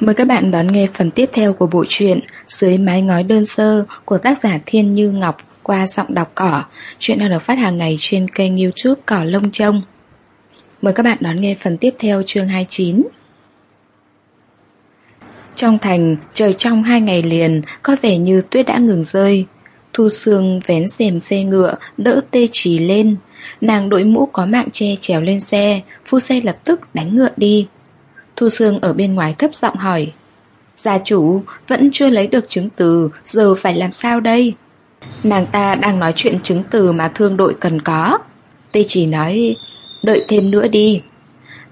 Mời các bạn đón nghe phần tiếp theo của bộ truyện Dưới mái ngói đơn sơ của tác giả Thiên Như Ngọc qua giọng đọc cỏ. Chuyện đang được phát hàng ngày trên kênh youtube Cỏ Lông Trông. Mời các bạn đón nghe phần tiếp theo chương 29. Trong thành, trời trong hai ngày liền, có vẻ như tuyết đã ngừng rơi. Thu Sương vén rèm xe ngựa, đỡ tê trì lên. Nàng đội mũ có mạng che trèo lên xe, phu xe lập tức đánh ngựa đi. Thu Sương ở bên ngoài thấp giọng hỏi. Gia chủ vẫn chưa lấy được chứng từ, Giờ phải làm sao đây? Nàng ta đang nói chuyện chứng từ mà thương đội cần có. Tê chỉ nói, Đợi thêm nữa đi.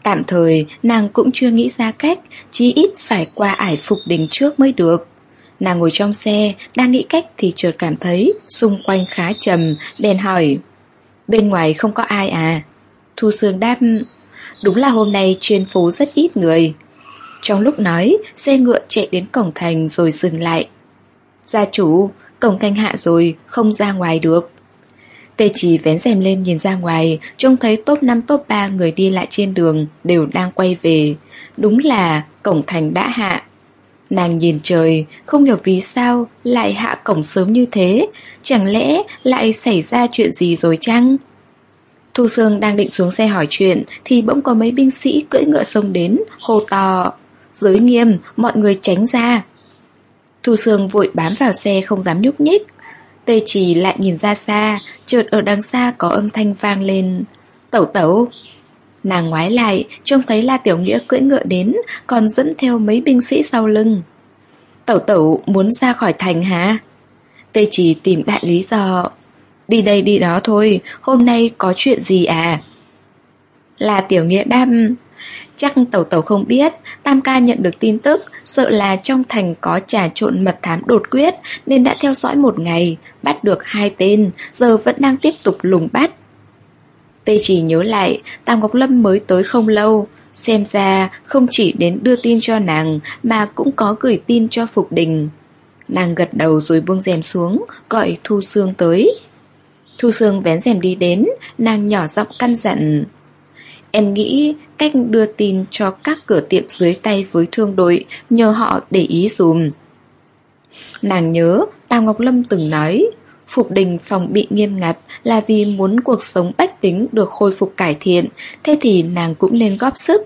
Tạm thời, nàng cũng chưa nghĩ ra cách, Chí ít phải qua ải phục đình trước mới được. Nàng ngồi trong xe, Đang nghĩ cách thì chợt cảm thấy Xung quanh khá trầm, Bèn hỏi, Bên ngoài không có ai à? Thu Sương đáp Đúng là hôm nay trên phố rất ít người. Trong lúc nói, Xe ngựa chạy đến cổng thành rồi dừng lại. Gia chủ, Cổng thành hạ rồi, Không ra ngoài được. Tê chỉ vén rèm lên nhìn ra ngoài, Trông thấy top 5 top 3 người đi lại trên đường Đều đang quay về. Đúng là cổng thành đã hạ. Nàng nhìn trời, Không hiểu vì sao lại hạ cổng sớm như thế. Chẳng lẽ lại xảy ra chuyện gì rồi chăng? Thu Sương đang định xuống xe hỏi chuyện Thì bỗng có mấy binh sĩ cưỡi ngựa sông đến Hô to Giới nghiêm, mọi người tránh ra. Thu Sương vội bám vào xe không dám nhúc nhích. Tê chỉ lại nhìn ra xa Chợt ở đằng xa có âm thanh vang lên Tẩu tẩu. Nàng ngoái lại Trông thấy La Tiểu Nghĩa cưỡi ngựa đến Còn dẫn theo mấy binh sĩ sau lưng. Tẩu tẩu muốn ra khỏi thành hả? Tê chỉ tìm đại lý do. Đi đây đi đó thôi, hôm nay có chuyện gì à? Là tiểu nghĩa đam Chắc tẩu tẩu không biết Tam ca nhận được tin tức Sợ là trong thành có trà trộn mật thám đột quyết Nên đã theo dõi một ngày Bắt được hai tên Giờ vẫn đang tiếp tục lùng bắt. Tê chỉ nhớ lại Tam Ngọc Lâm mới tới không lâu Xem ra không chỉ đến đưa tin cho nàng Mà cũng có gửi tin cho Phục Đình. Nàng gật đầu rồi buông rèm xuống Gọi Thu Sương tới. Thu Sương vén rèm đi đến, nàng nhỏ giọng căn dặn. Em nghĩ cách đưa tin cho các cửa tiệm dưới tay với thương đội, nhờ họ để ý dùm. Nàng nhớ, Tào Ngọc Lâm từng nói, Phục đình phòng bị nghiêm ngặt là vì muốn cuộc sống bách tính được khôi phục cải thiện, thế thì nàng cũng nên góp sức.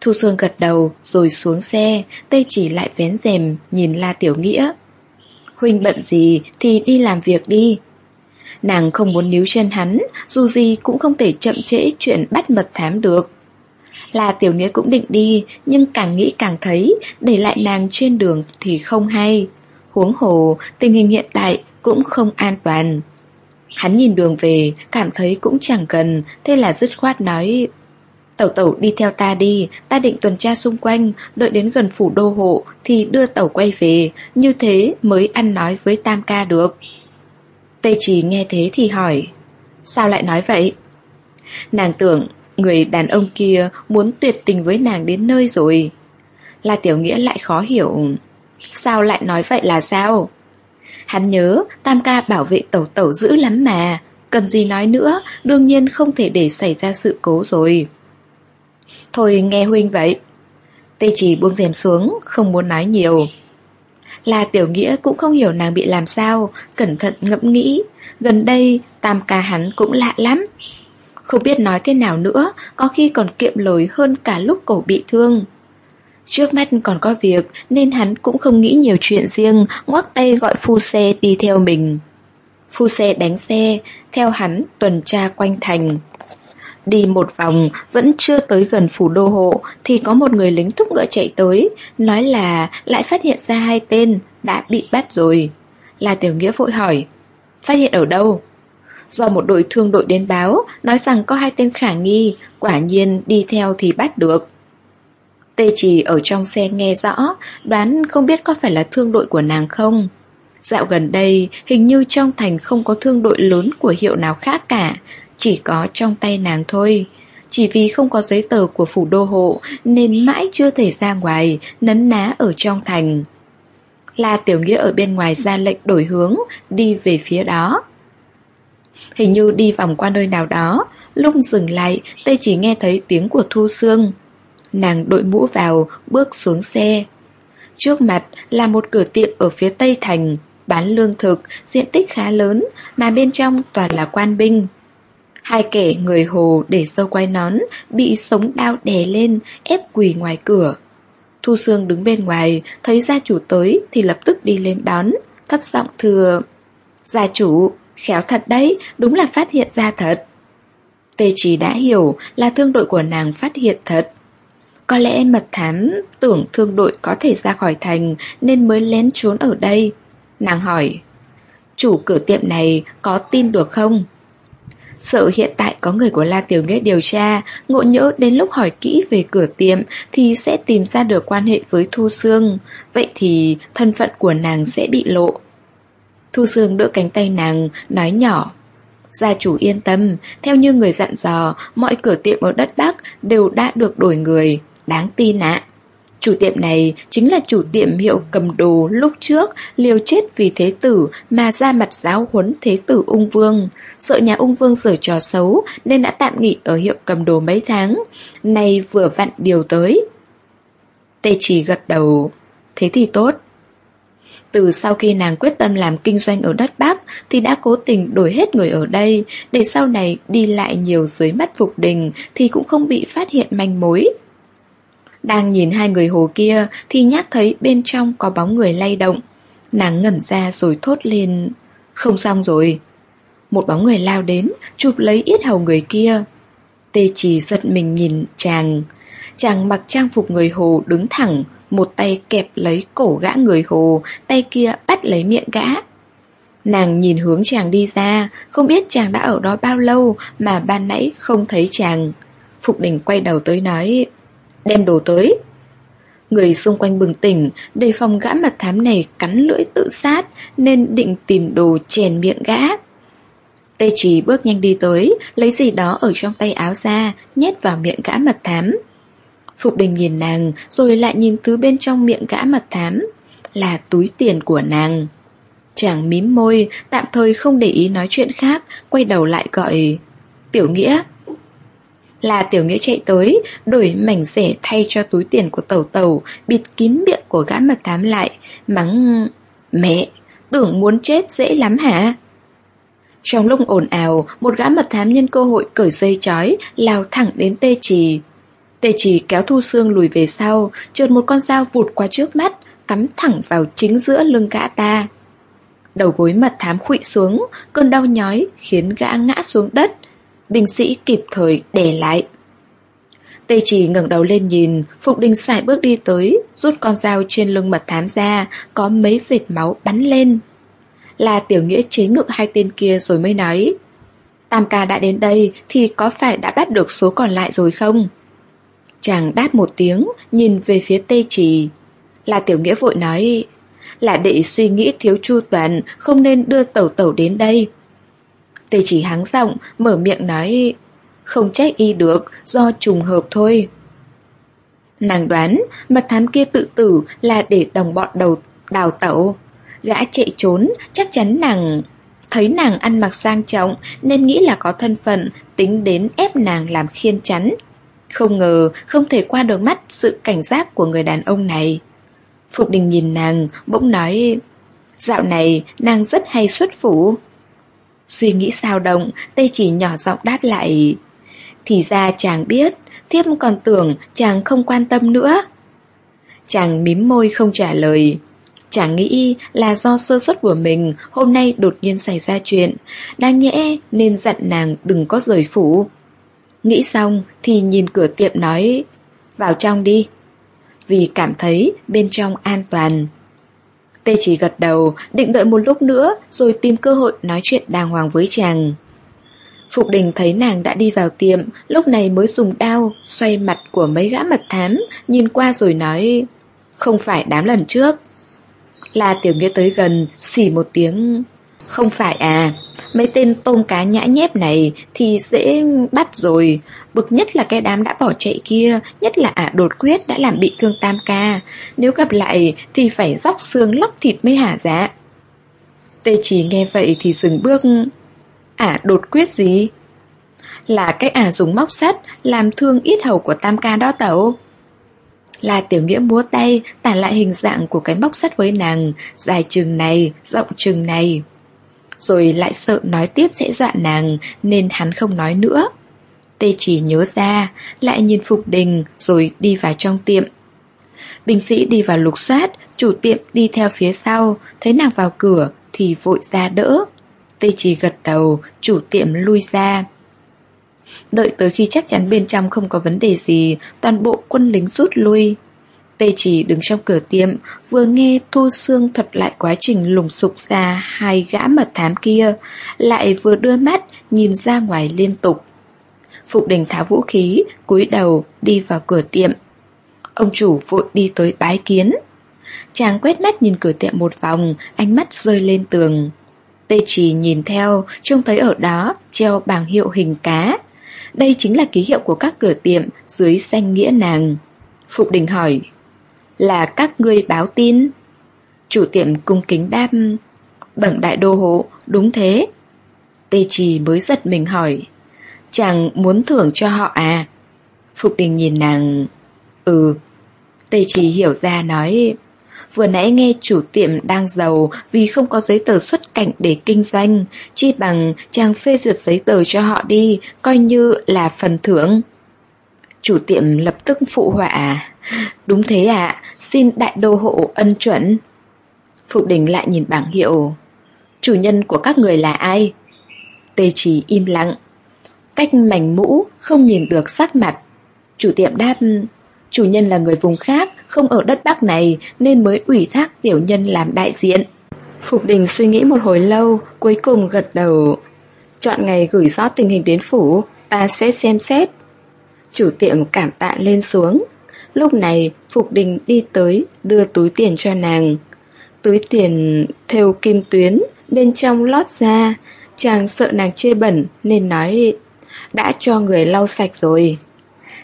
Thu Sương gật đầu rồi xuống xe, tây chỉ lại vén rèm nhìn La Tiểu Nghĩa. Huynh bận gì thì đi làm việc đi, Nàng không muốn níu chân hắn, Dù gì cũng không thể chậm trễ chuyện bắt mật thám được. Là tiểu nghĩa cũng định đi, Nhưng càng nghĩ càng thấy, Để lại nàng trên đường thì không hay. Huống hồ, Tình hình hiện tại cũng không an toàn. Hắn nhìn đường về, Cảm thấy cũng chẳng cần, Thế là dứt khoát nói, Tẩu tẩu đi theo ta đi, Ta định tuần tra xung quanh, Đợi đến gần phủ đô hộ Thì đưa tẩu quay về, Như thế mới ăn nói với tam ca được. Tê Trì nghe thế thì hỏi, Sao lại nói vậy? Nàng tưởng người đàn ông kia muốn tuyệt tình với nàng đến nơi rồi La Tiểu Nghĩa lại khó hiểu, Sao lại nói vậy là sao? Hắn nhớ Tam ca bảo vệ tẩu tẩu dữ lắm mà, Cần gì nói nữa, Đương nhiên không thể để xảy ra sự cố rồi Thôi nghe huynh vậy Tê chỉ buông rèm xuống, Không muốn nói nhiều là Tiểu Nghĩa cũng không hiểu nàng bị làm sao, cẩn thận ngẫm nghĩ. Gần đây, tam ca hắn cũng lạ lắm. Không biết nói thế nào nữa, có khi còn kiệm lời hơn cả lúc cổ bị thương. Trước mắt còn có việc nên hắn cũng không nghĩ nhiều chuyện riêng, ngoắc tay gọi phu xe đi theo mình. Phu xe đánh xe, theo hắn tuần tra quanh thành. Đi một vòng, vẫn chưa tới gần phủ đô hộ, thì có một người lính thúc ngựa chạy tới, nói là lại phát hiện ra hai tên, đã bị bắt rồi. Là Tiểu Nghĩa vội hỏi, phát hiện ở đâu? Do một đội thương đội đến báo, nói rằng có hai tên khả nghi, quả nhiên đi theo thì bắt được. Tê chỉ ở trong xe nghe rõ, đoán không biết có phải là thương đội của nàng không. Dạo gần đây, hình như trong thành không có thương đội lớn của hiệu nào khác cả, chỉ có trong tay nàng thôi. Chỉ vì không có giấy tờ của phủ đô hộ nên mãi chưa thể ra ngoài, nấn ná ở trong thành. La Tiểu Nghĩa ở bên ngoài ra lệnh đổi hướng, đi về phía đó. Hình như đi vòng qua nơi nào đó, lúc dừng lại, Tây chỉ nghe thấy tiếng của Thu Sương. Nàng đội mũ vào, bước xuống xe. Trước mặt là một cửa tiệm ở phía tây thành, bán lương thực, diện tích khá lớn, mà bên trong toàn là quan binh. Hai kẻ người hồ để sâu quay nón, bị sống đao đè lên, ép quỳ ngoài cửa. Thu Sương đứng bên ngoài, thấy gia chủ tới thì lập tức đi lên đón, thấp giọng thừa. Gia chủ, khéo thật đấy, đúng là phát hiện ra thật. Tê chỉ đã hiểu là thương đội của nàng phát hiện thật. Có lẽ mật thám tưởng thương đội có thể ra khỏi thành nên mới lén trốn ở đây. Nàng hỏi, chủ cửa tiệm này có tin được không? Sợ hiện tại có người của La Tiểu Nghĩa điều tra, ngộ nhỡ đến lúc hỏi kỹ về cửa tiệm thì sẽ tìm ra được quan hệ với Thu Sương. Vậy thì thân phận của nàng sẽ bị lộ. Thu Sương đỡ cánh tay nàng, nói nhỏ. Gia chủ yên tâm, theo như người dặn dò, mọi cửa tiệm ở đất Bắc đều đã được đổi người, đáng tin ạ. Chủ tiệm này chính là chủ tiệm hiệu cầm đồ lúc trước, liều chết vì thế tử mà ra mặt giáo huấn thế tử ung vương. Sợ nhà ung vương sở trò xấu nên đã tạm nghỉ ở hiệu cầm đồ mấy tháng. Nay vừa vặn điều tới. Tê chỉ gật đầu. Thế thì tốt. Từ sau khi nàng quyết tâm làm kinh doanh ở đất Bắc thì đã cố tình đổi hết người ở đây để sau này đi lại nhiều dưới mắt Phục Đình thì cũng không bị phát hiện manh mối. Đang nhìn hai người hồ kia thì nhát thấy bên trong có bóng người lay động. Nàng ngẩn ra rồi thốt lên. Không xong rồi. Một bóng người lao đến, chụp lấy yết hầu người kia. Tê chỉ giật mình nhìn chàng. Chàng mặc trang phục người hồ đứng thẳng, một tay kẹp lấy cổ gã người hồ, tay kia bắt lấy miệng gã. Nàng nhìn hướng chàng đi ra, không biết chàng đã ở đó bao lâu mà ban nãy không thấy chàng. Phục đình quay đầu tới nói đem đồ tới. Người xung quanh bừng tỉnh, đề phòng gã mặt thám này cắn lưỡi tự sát, nên định tìm đồ chèn miệng gã. Tê trì bước nhanh đi tới, lấy gì đó ở trong tay áo ra, nhét vào miệng gã mật thám. Phục đình nhìn nàng, rồi lại nhìn thứ bên trong miệng gã mật thám. Là túi tiền của nàng. Chàng mím môi, tạm thời không để ý nói chuyện khác, quay đầu lại gọi Tiểu Nghĩa là tiểu nghĩa chạy tới, đổi mảnh rẻ thay cho túi tiền của tẩu tẩu, bịt kín miệng của gã mật thám lại, mắng Mẹ, tưởng muốn chết dễ lắm hả? Trong lúc ồn ào, một gã mật thám nhân cơ hội cởi dây chói, lao thẳng đến tê trì. Tê trì kéo thu xương lùi về sau, trượt một con dao vụt qua trước mắt, cắm thẳng vào chính giữa lưng gã ta. Đầu gối mật thám khụy xuống, cơn đau nhói khiến gã ngã xuống đất, binh sĩ kịp thời để lại. Tê chỉ ngẩng đầu lên nhìn, Phục Đình xài bước đi tới, rút con dao trên lưng mật thám ra, có mấy vệt máu bắn lên. Là tiểu nghĩa chế ngự hai tên kia rồi mới nói. Tam ca đã đến đây thì có phải đã bắt được số còn lại rồi không? Chàng đáp một tiếng, nhìn về phía tê chỉ. Là tiểu nghĩa vội nói, là đệ suy nghĩ thiếu chu toàn, không nên đưa tẩu tẩu đến đây. Tề chỉ háng giọng, mở miệng nói Không trách y được, do trùng hợp thôi. Nàng đoán mật thám kia tự tử là để đồng bọn đầu đào tẩu. Gã chạy trốn, chắc chắn nàng Thấy nàng ăn mặc sang trọng Nên nghĩ là có thân phận Tính đến ép nàng làm khiên chắn. Không ngờ không thể qua được mắt Sự cảnh giác của người đàn ông này. Phục đình nhìn nàng Bỗng nói Dạo này nàng rất hay xuất phủ. Suy nghĩ sao động, tê chỉ nhỏ giọng đáp lại. Thì ra chàng biết, thiếp còn tưởng chàng không quan tâm nữa. Chàng mím môi không trả lời. Chàng nghĩ là do sơ suất của mình hôm nay đột nhiên xảy ra chuyện, đang nhẽ nên dặn nàng đừng có rời phủ. Nghĩ xong thì nhìn cửa tiệm nói, vào trong đi. Vì cảm thấy bên trong an toàn. Tê chỉ gật đầu, định đợi một lúc nữa rồi tìm cơ hội nói chuyện đàng hoàng với chàng. Phục đình thấy nàng đã đi vào tiệm, lúc này mới dùng đao, xoay mặt của mấy gã mật thám, nhìn qua rồi nói, không phải đám lần trước. La tiểu nghĩa tới gần, xỉ một tiếng, không phải à, mấy tên tôm cá nhã nhép này thì dễ bắt rồi. Bực nhất là cái đám đã bỏ chạy kia, nhất là ả đột quyết đã làm bị thương tam ca. Nếu gặp lại thì phải róc xương lóc thịt mới hả dạ. Tê chỉ nghe vậy thì dừng bước. Ả đột quyết gì? Là cái ả dùng móc sắt làm thương ít hầu của tam ca đó tẩu. Là tiểu nghĩa múa tay tả lại hình dạng của cái móc sắt với nàng Dài chừng này, rộng chừng này rồi lại sợ nói tiếp sẽ dọa nàng Nên hắn không nói nữa. Tê chỉ nhớ ra, Lại nhìn Phục Đình Rồi đi vào trong tiệm. Binh sĩ đi vào lục soát, Chủ tiệm đi theo phía sau, Thấy nàng vào cửa Thì vội ra đỡ. Tê chỉ gật đầu, Chủ tiệm lui ra. Đợi tới khi chắc chắn bên trong không có vấn đề gì, Toàn bộ quân lính rút lui. Tê chỉ đứng trong cửa tiệm Vừa nghe Thu Sương thuật lại quá trình lùng sục ra Hai gã mật thám kia Lại vừa đưa mắt Nhìn ra ngoài liên tục. Phục đình tháo vũ khí cúi đầu đi vào cửa tiệm. Ông chủ vội đi tới bái kiến. Chàng quét mắt nhìn cửa tiệm một vòng Ánh mắt rơi lên tường. Tê chỉ nhìn theo Trông thấy ở đó treo bảng hiệu hình cá. Đây chính là ký hiệu của các cửa tiệm dưới danh nghĩa nàng. Phục Đình hỏi, là các ngươi báo tin? Chủ tiệm cung kính đáp, bẩm đại đô hộ, đúng thế. Tê Trì mới giật mình hỏi, chàng muốn thưởng cho họ à? Phục Đình nhìn nàng, ừ. Tê Trì hiểu ra nói, Vừa nãy nghe chủ tiệm đang giàu vì không có giấy tờ xuất cảnh để kinh doanh, chi bằng chàng phê duyệt giấy tờ cho họ đi, coi như là phần thưởng. Chủ tiệm lập tức phụ họa. Đúng thế ạ, xin đại đô hộ ân chuẩn. Phụ đình lại nhìn bảng hiệu. Chủ nhân của các người là ai? Tê chỉ im lặng. Cách mảnh mũ, không nhìn được sắc mặt. Chủ tiệm đáp, chủ nhân là người vùng khác, không ở đất Bắc này nên mới ủy thác tiểu nhân làm đại diện. Phục đình suy nghĩ một hồi lâu, cuối cùng gật đầu. Chọn ngày gửi rõ tình hình đến phủ, ta sẽ xem xét. Chủ tiệm cảm tạ lên xuống. Lúc này, Phục đình đi tới, đưa túi tiền cho nàng. Túi tiền theo kim tuyến, bên trong lót ra. Chàng sợ nàng chê bẩn nên nói đã cho người lau sạch rồi.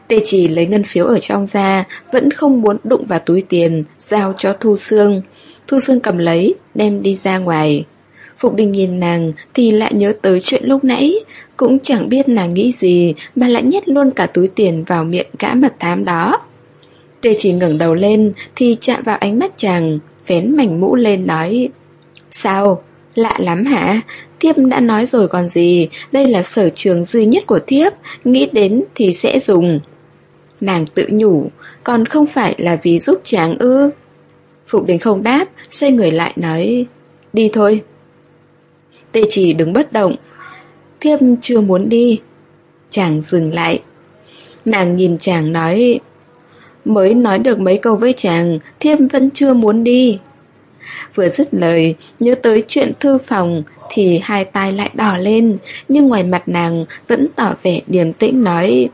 Tê chỉ lấy ngân phiếu ở trong ra, vẫn không muốn đụng vào túi tiền, giao cho Thu Sương. Thu Sương cầm lấy, đem đi ra ngoài. Phục Đình nhìn nàng thì lại nhớ tới chuyện lúc nãy, cũng chẳng biết nàng nghĩ gì mà lại nhét luôn cả túi tiền vào miệng gã mật thám đó. Tê chỉ ngẩng đầu lên thì chạm vào ánh mắt chàng, vén mảnh mũ lên nói Sao? Lạ lắm hả? Thiếp đã nói rồi còn gì, đây là sở trường duy nhất của thiếp, nghĩ đến thì sẽ dùng. Nàng tự nhủ, còn không phải là vì giúp chàng ư. Phục đình không đáp, xoay người lại nói, đi thôi. Tê chỉ đứng bất động, thiếp chưa muốn đi. Chàng dừng lại. Nàng nhìn chàng nói, mới nói được mấy câu với chàng, thiếp vẫn chưa muốn đi. Vừa dứt lời, nhớ tới chuyện thư phòng thì hai tay lại đỏ lên, nhưng ngoài mặt nàng vẫn tỏ vẻ điềm tĩnh nói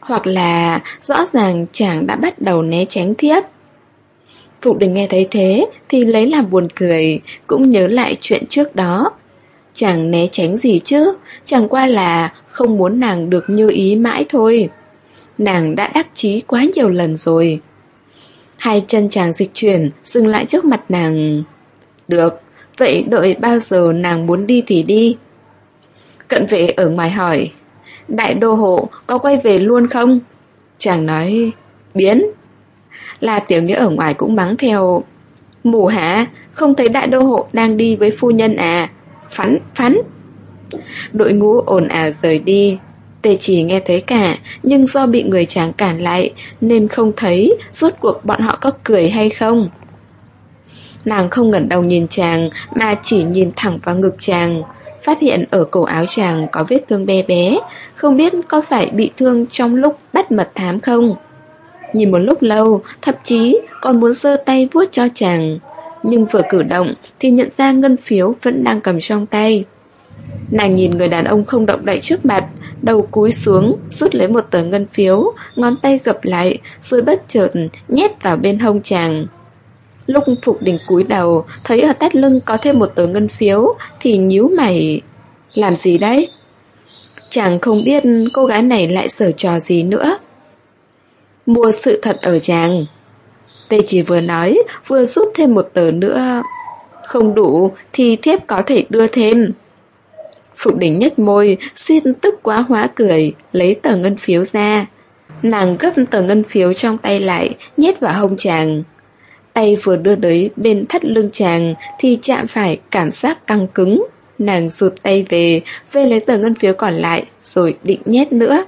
hoặc là rõ ràng chàng đã bắt đầu né tránh thiếp. Phụ đình nghe thấy thế thì lấy làm buồn cười, cũng nhớ lại chuyện trước đó chẳng né tránh gì chứ, chẳng qua là không muốn nàng được như ý mãi thôi. Nàng đã đắc chí quá nhiều lần rồi. Hai chân chàng dịch chuyển, dừng lại trước mặt nàng. Được, vậy đợi bao giờ nàng muốn đi thì đi. Cận vệ ở ngoài hỏi, Đại đô hộ có quay về luôn không? Chàng nói Biến Là tiểu nghĩa ở ngoài cũng mắng theo Mù hả Không thấy đại đô hộ đang đi với phu nhân à Phắn phắn Đội ngũ ồn ào rời đi. Tề chỉ nghe thấy cả Nhưng do bị người chàng cản lại Nên không thấy Rốt cuộc bọn họ có cười hay không. Nàng không ngẩn đầu nhìn chàng Mà chỉ nhìn thẳng vào ngực chàng phát hiện ở cổ áo chàng có vết thương bé bé, không biết có phải bị thương trong lúc bắt mật thám không. Nhìn một lúc lâu, thậm chí còn muốn giơ tay vuốt cho chàng, nhưng vừa cử động thì nhận ra ngân phiếu vẫn đang cầm trong tay. Nàng nhìn người đàn ông không động đậy trước mặt, đầu cúi xuống, rút lấy một tờ ngân phiếu, ngón tay gập lại, rồi bất chợt nhét vào bên hông chàng. Lúc Phục Đình cúi đầu, thấy ở tát lưng có thêm một tờ ngân phiếu, thì nhíu mày. Làm gì đấy? Chàng không biết cô gái này lại sở trò gì nữa. Mua sự thật ở chàng. Tê chỉ vừa nói, vừa rút thêm một tờ nữa. Không đủ thì thiếp có thể đưa thêm. Phục đỉnh nhếch môi, xuyên tức quá hóa cười, lấy tờ ngân phiếu ra. Nàng gấp tờ ngân phiếu trong tay lại, nhét vào hông chàng. Tay vừa đưa tới bên thắt lưng chàng thì chạm phải cảm giác căng cứng. Nàng rụt tay về, về lấy tờ ngân phiếu còn lại, rồi định nhét nữa.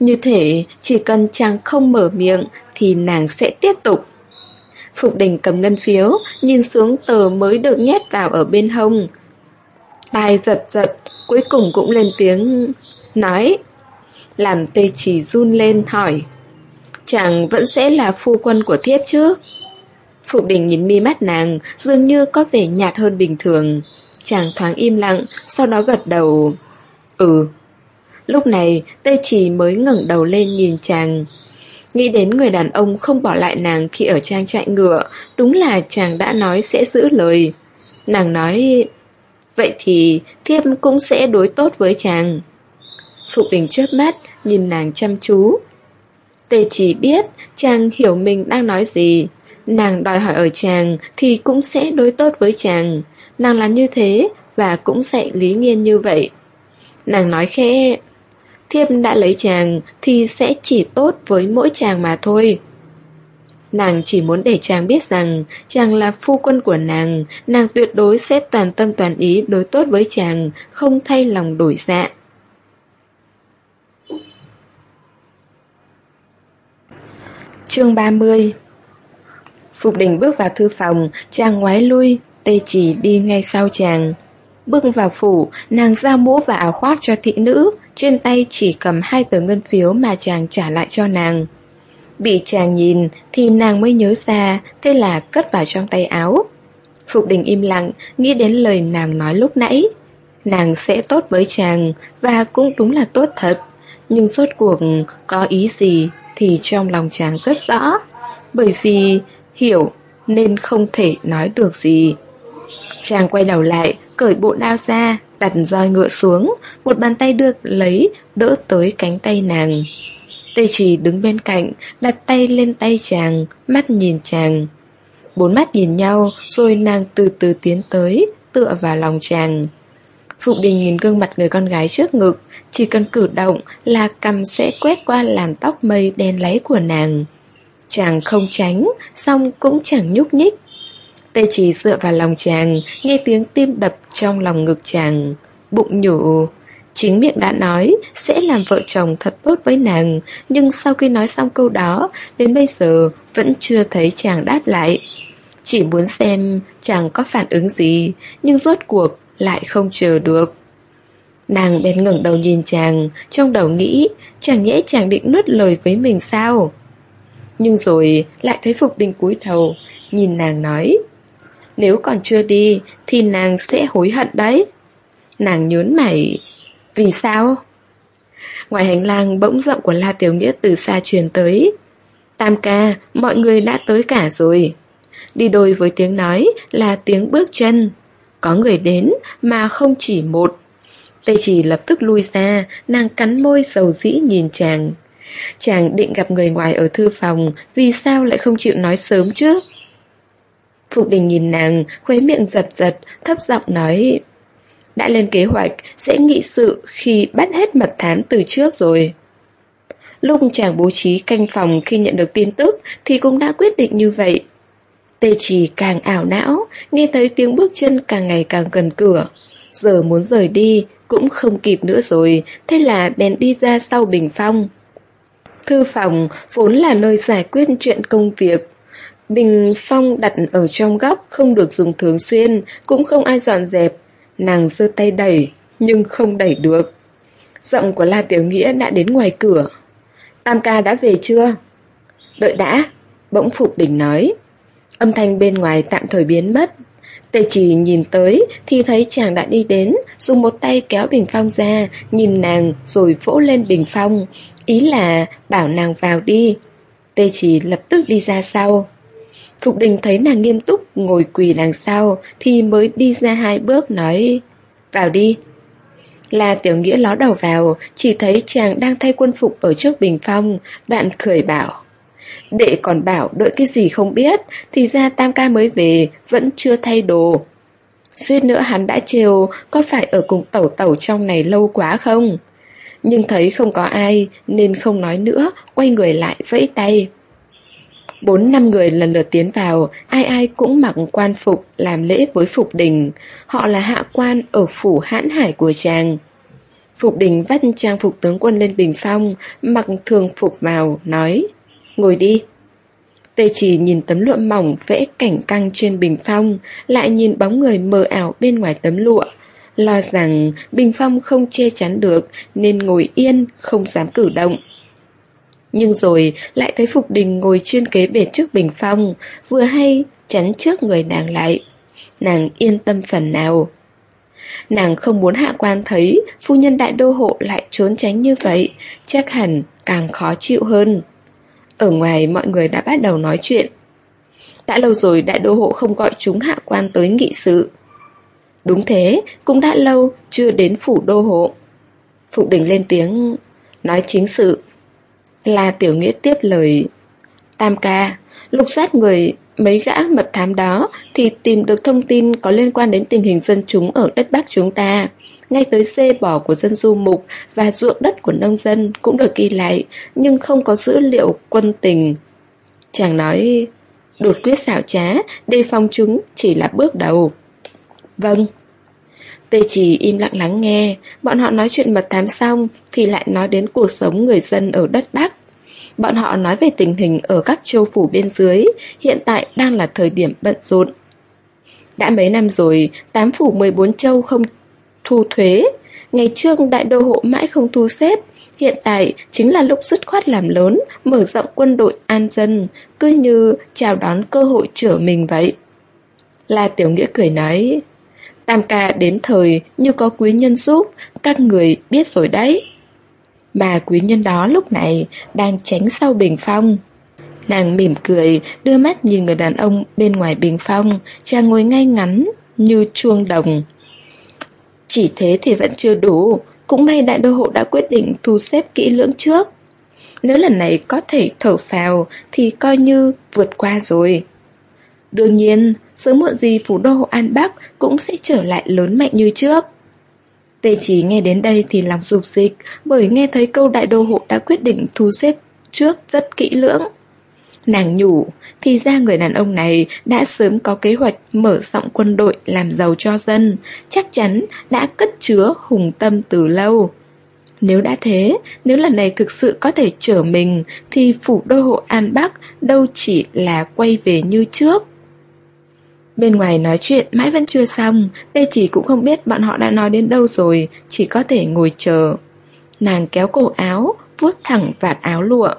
Như thể chỉ cần chàng không mở miệng thì nàng sẽ tiếp tục. Phục đình cầm ngân phiếu, nhìn xuống tờ mới được nhét vào ở bên hông. Tai giật giật, cuối cùng cũng lên tiếng, nói. Làm tê chỉ run lên hỏi. Chàng vẫn sẽ là phu quân của thiếp chứ? Phục đình nhìn mi mắt nàng, dường như có vẻ nhạt hơn bình thường. Chàng thoáng im lặng, sau đó gật đầu. Ừ. Lúc này, tê chỉ mới ngẩng đầu lên nhìn chàng. Nghĩ đến người đàn ông không bỏ lại nàng khi ở trang trại ngựa, đúng là chàng đã nói sẽ giữ lời. Nàng nói, vậy thì thiếp cũng sẽ đối tốt với chàng. Phục đình chớp mắt, nhìn nàng chăm chú. Tê chỉ biết chàng hiểu mình đang nói gì. Nàng đòi hỏi ở chàng thì cũng sẽ đối tốt với chàng. Nàng làm như thế và cũng sẽ lý nghiên như vậy. Nàng nói khẽ, thiếp đã lấy chàng thì sẽ chỉ tốt với mỗi chàng mà thôi. Nàng chỉ muốn để chàng biết rằng chàng là phu quân của nàng, nàng tuyệt đối sẽ toàn tâm toàn ý đối tốt với chàng, không thay lòng đổi dạ. Chương 30 Phục đình bước vào thư phòng, chàng ngoái lui, tê chỉ đi ngay sau chàng. Bước vào phủ, nàng giao mũ và áo khoác cho thị nữ, trên tay chỉ cầm hai tờ ngân phiếu mà chàng trả lại cho nàng. Bị chàng nhìn thì nàng mới nhớ ra, thế là cất vào trong tay áo. Phục đình im lặng, nghĩ đến lời nàng nói lúc nãy. Nàng sẽ tốt với chàng, và cũng đúng là tốt thật. Nhưng suốt cuộc có ý gì thì trong lòng chàng rất rõ. Bởi vì hiểu nên không thể nói được gì. Chàng quay đầu lại, cởi bộ đao ra, đặt roi ngựa xuống, một bàn tay đưa lấy, đỡ tới cánh tay nàng. Tê chỉ đứng bên cạnh, đặt tay lên tay chàng, mắt nhìn chàng. Bốn mắt nhìn nhau, rồi nàng từ từ tiến tới, tựa vào lòng chàng. Phục đình nhìn gương mặt người con gái trước ngực, chỉ cần cử động là cầm sẽ quét qua làn tóc mây đen láy của nàng. Chàng không tránh, xong cũng chẳng nhúc nhích. Tê chỉ dựa vào lòng chàng, nghe tiếng tim đập trong lòng ngực chàng. Bụng nhủ, chính miệng đã nói sẽ làm vợ chồng thật tốt với nàng, nhưng sau khi nói xong câu đó, đến bây giờ vẫn chưa thấy chàng đáp lại. Chỉ muốn xem chàng có phản ứng gì, nhưng rốt cuộc lại không chờ được. Nàng bèn ngẩng đầu nhìn chàng, trong đầu nghĩ, chẳng nhẽ chàng định nuốt lời với mình sao? Nhưng rồi lại thấy Phục Đình cúi đầu, nhìn nàng nói, nếu còn chưa đi thì nàng sẽ hối hận đấy. Nàng nhớn mày, vì sao? Ngoài hành lang bỗng rộng của La Tiểu Nghĩa từ xa truyền tới. Tam ca, mọi người đã tới cả rồi. Đi đôi với tiếng nói là tiếng bước chân. Có người đến mà không chỉ một. Tây chỉ lập tức lui ra, nàng cắn môi sầu dĩ nhìn chàng. Chàng định gặp người ngoài ở thư phòng, vì sao lại không chịu nói sớm trước? Phục đình nhìn nàng, khuấy miệng giật giật, thấp giọng nói Đã lên kế hoạch, sẽ nghị sự khi bắt hết mật thám từ trước rồi Lúc chàng bố trí canh phòng khi nhận được tin tức thì cũng đã quyết định như vậy Tê chỉ càng ảo não, nghe thấy tiếng bước chân càng ngày càng gần cửa. Giờ muốn rời đi, cũng không kịp nữa rồi, thế là bèn đi ra sau bình phong. Thư phòng vốn là nơi giải quyết chuyện công việc. Bình phong đặt ở trong góc không được dùng thường xuyên, cũng không ai dọn dẹp. Nàng giơ tay đẩy, nhưng không đẩy được. Giọng của La Tiểu Nghĩa đã đến ngoài cửa. Tam ca đã về chưa? Đợi đã, bỗng Phục Đình nói. Âm thanh bên ngoài tạm thời biến mất. Tề chỉ nhìn tới thì thấy chàng đã đi đến, dùng một tay kéo bình phong ra, nhìn nàng rồi vỗ lên bình phong. Ý là bảo nàng vào đi. Tê chỉ lập tức đi ra sau. Phục đình thấy nàng nghiêm túc ngồi quỳ đằng sau thì mới đi ra hai bước nói Vào đi. Là tiểu nghĩa ló đầu vào, chỉ thấy chàng đang thay quân phục ở trước bình phong, đoạn cười bảo Đệ còn bảo đợi cái gì không biết Thì ra tam ca mới về Vẫn chưa thay đồ. Suýt nữa hắn đã trêu Có phải ở cùng tẩu tẩu trong này lâu quá không? Nhưng thấy không có ai Nên không nói nữa Quay người lại vẫy tay. Bốn năm người lần lượt tiến vào, Ai ai cũng mặc quan phục, Làm lễ với Phục Đình. Họ là hạ quan ở phủ hãn hải của chàng. Phục Đình vắt trang phục tướng quân lên bình phong, Mặc thường phục vào, Nói, Ngồi đi. Tê chỉ nhìn tấm lụa mỏng vẽ cảnh căng trên bình phong, Lại nhìn bóng người mờ ảo bên ngoài tấm lụa. Lo rằng bình phong không che chắn được, Nên ngồi yên, không dám cử động. Nhưng rồi lại thấy Phục Đình ngồi chuyên kế bể trước bình phong Vừa hay chắn trước người nàng lại. Nàng yên tâm phần nào. Nàng không muốn hạ quan thấy Phu nhân đại đô hộ lại trốn tránh như vậy Chắc hẳn càng khó chịu hơn. Ở ngoài mọi người đã bắt đầu nói chuyện. Đã lâu rồi đại đô hộ không gọi chúng hạ quan tới nghị sự. Đúng thế, cũng đã lâu chưa đến phủ đô hộ. Phục đình lên tiếng Nói chính sự. Là tiểu nghĩa tiếp lời Tam ca, lục soát người mấy gã mật thám đó Thì tìm được thông tin có liên quan đến tình hình dân chúng ở đất Bắc chúng ta ngay tới xê bỏ của dân du mục và ruộng đất của nông dân cũng được ghi lại, nhưng không có dữ liệu quân tình. Chàng nói, đột quyết xảo trá, đề phòng chúng chỉ là bước đầu. Vâng. Tê chỉ im lặng lắng nghe, bọn họ nói chuyện mật thám xong thì lại nói đến cuộc sống người dân ở đất Bắc. Bọn họ nói về tình hình ở các châu phủ bên dưới, hiện tại đang là thời điểm bận rộn. Đã mấy năm rồi, tám phủ 14 châu không thu thuế. Ngày trước đại đô hộ mãi không thu xếp, hiện tại chính là lúc dứt khoát làm lớn, mở rộng quân đội an dân, cứ như chào đón cơ hội trở mình vậy. La Tiểu Nghĩa cười nói, Tam ca đến thời như có quý nhân giúp, các người biết rồi đấy. Bà quý nhân đó lúc này đang tránh sau bình phong. Nàng mỉm cười, đưa mắt nhìn người đàn ông bên ngoài bình phong, chàng ngồi ngay ngắn như chuông đồng, chỉ thế thì vẫn chưa đủ Cũng may đại đô hộ đã quyết định thu xếp kỹ lưỡng trước Nếu lần này có thể thở phào Thì coi như vượt qua rồi Đương nhiên Sớm muộn gì phủ đô hộ An Bắc Cũng sẽ trở lại lớn mạnh như trước Tê chỉ nghe đến đây thì lòng rụp dịch Bởi nghe thấy câu đại đô hộ đã quyết định thu xếp trước rất kỹ lưỡng Nàng nhủ, thì ra người đàn ông này đã sớm có kế hoạch mở rộng quân đội làm giàu cho dân, chắc chắn đã cất chứa hùng tâm từ lâu. Nếu đã thế, nếu lần này thực sự có thể trở mình, thì phủ đô hộ An Bắc đâu chỉ là quay về như trước. Bên ngoài nói chuyện mãi vẫn chưa xong, Tê chỉ cũng không biết bọn họ đã nói đến đâu rồi, chỉ có thể ngồi chờ. Nàng kéo cổ áo, vuốt thẳng vạt áo lụa.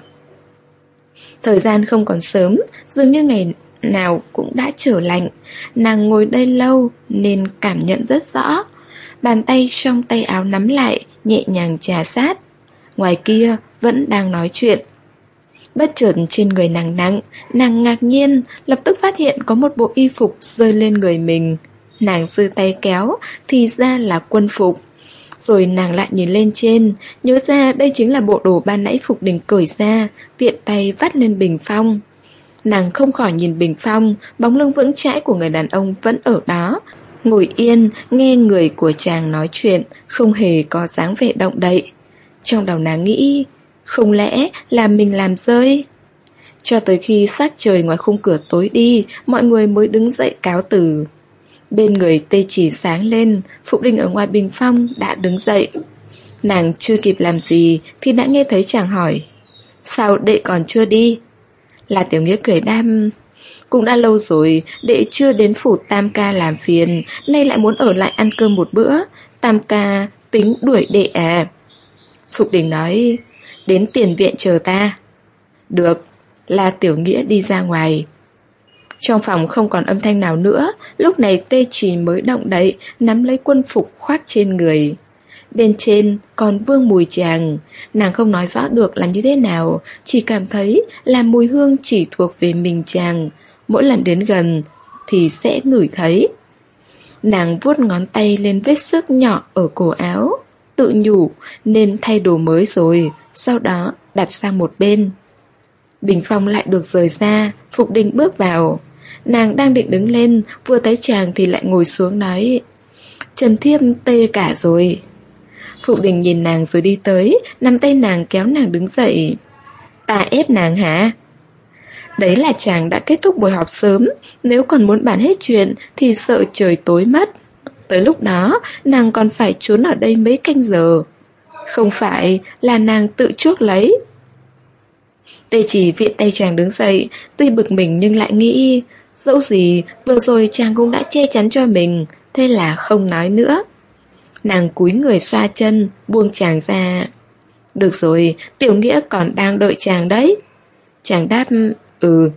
Thời gian không còn sớm, dường như ngày nào cũng đã trở lạnh. Nàng ngồi đây lâu nên cảm nhận rất rõ. Bàn tay trong tay áo nắm lại, nhẹ nhàng trà sát. Ngoài kia vẫn đang nói chuyện. Bất chợt trên người nàng nặng, nàng ngạc nhiên, lập tức phát hiện có một bộ y phục rơi lên người mình. Nàng giơ tay kéo, thì ra là quân phục. Rồi nàng lại nhìn lên trên Nhớ ra đây chính là bộ đồ ban nãy Phục Đình cởi ra Tiện tay vắt lên bình phong Nàng không khỏi nhìn bình phong Bóng lưng vững chãi của người đàn ông vẫn ở đó Ngồi yên Nghe người của chàng nói chuyện Không hề có dáng vẻ động đậy Trong đầu nàng nghĩ không lẽ là mình làm rơi? Cho tới khi sát trời ngoài khung cửa tối đi, Mọi người mới đứng dậy cáo từ. Bên người tê chỉ sáng lên, Phụ Đình ở ngoài bình phong đã đứng dậy. Nàng chưa kịp làm gì Thì đã nghe thấy chàng hỏi, Sao đệ còn chưa đi? Là tiểu nghĩa cười đam Cũng đã lâu rồi, Đệ chưa đến phủ Tam ca làm phiền, Nay lại muốn ở lại ăn cơm một bữa. Tam ca tính đuổi đệ à. Phục Đình nói Đến tiền viện chờ ta Được Là tiểu nghĩa đi ra ngoài trong phòng không còn âm thanh nào nữa, lúc này tê trì mới động đậy, nắm lấy quân phục khoác trên người. Bên trên còn vương mùi chàng, nàng không nói rõ được là như thế nào, chỉ cảm thấy là mùi hương chỉ thuộc về mình chàng, mỗi lần đến gần thì sẽ ngửi thấy. Nàng vuốt ngón tay lên vết xước nhỏ ở cổ áo, tự nhủ nên thay đồ mới rồi, sau đó đặt sang một bên. Bình phong lại được rời ra, Phục Đình bước vào. Nàng đang định đứng lên, vừa thấy chàng thì lại ngồi xuống nói Trần Thiêm tê cả rồi. Phục đình nhìn nàng rồi đi tới Nắm tay nàng kéo nàng đứng dậy Ta ép nàng hả? Đấy là chàng đã kết thúc buổi học sớm Nếu còn muốn bàn hết chuyện Thì sợ trời tối mất Tới lúc đó nàng còn phải trốn ở đây mấy canh giờ không phải là nàng tự chuốc lấy. Tê chỉ viện tay chàng đứng dậy Tuy bực mình nhưng lại nghĩ Dẫu gì vừa rồi chàng cũng đã che chắn cho mình Thế là không nói nữa. Nàng cúi người xoa chân Buông chàng ra. Được rồi, tiểu nghĩa còn đang đợi chàng đấy. Chàng đáp Ừ.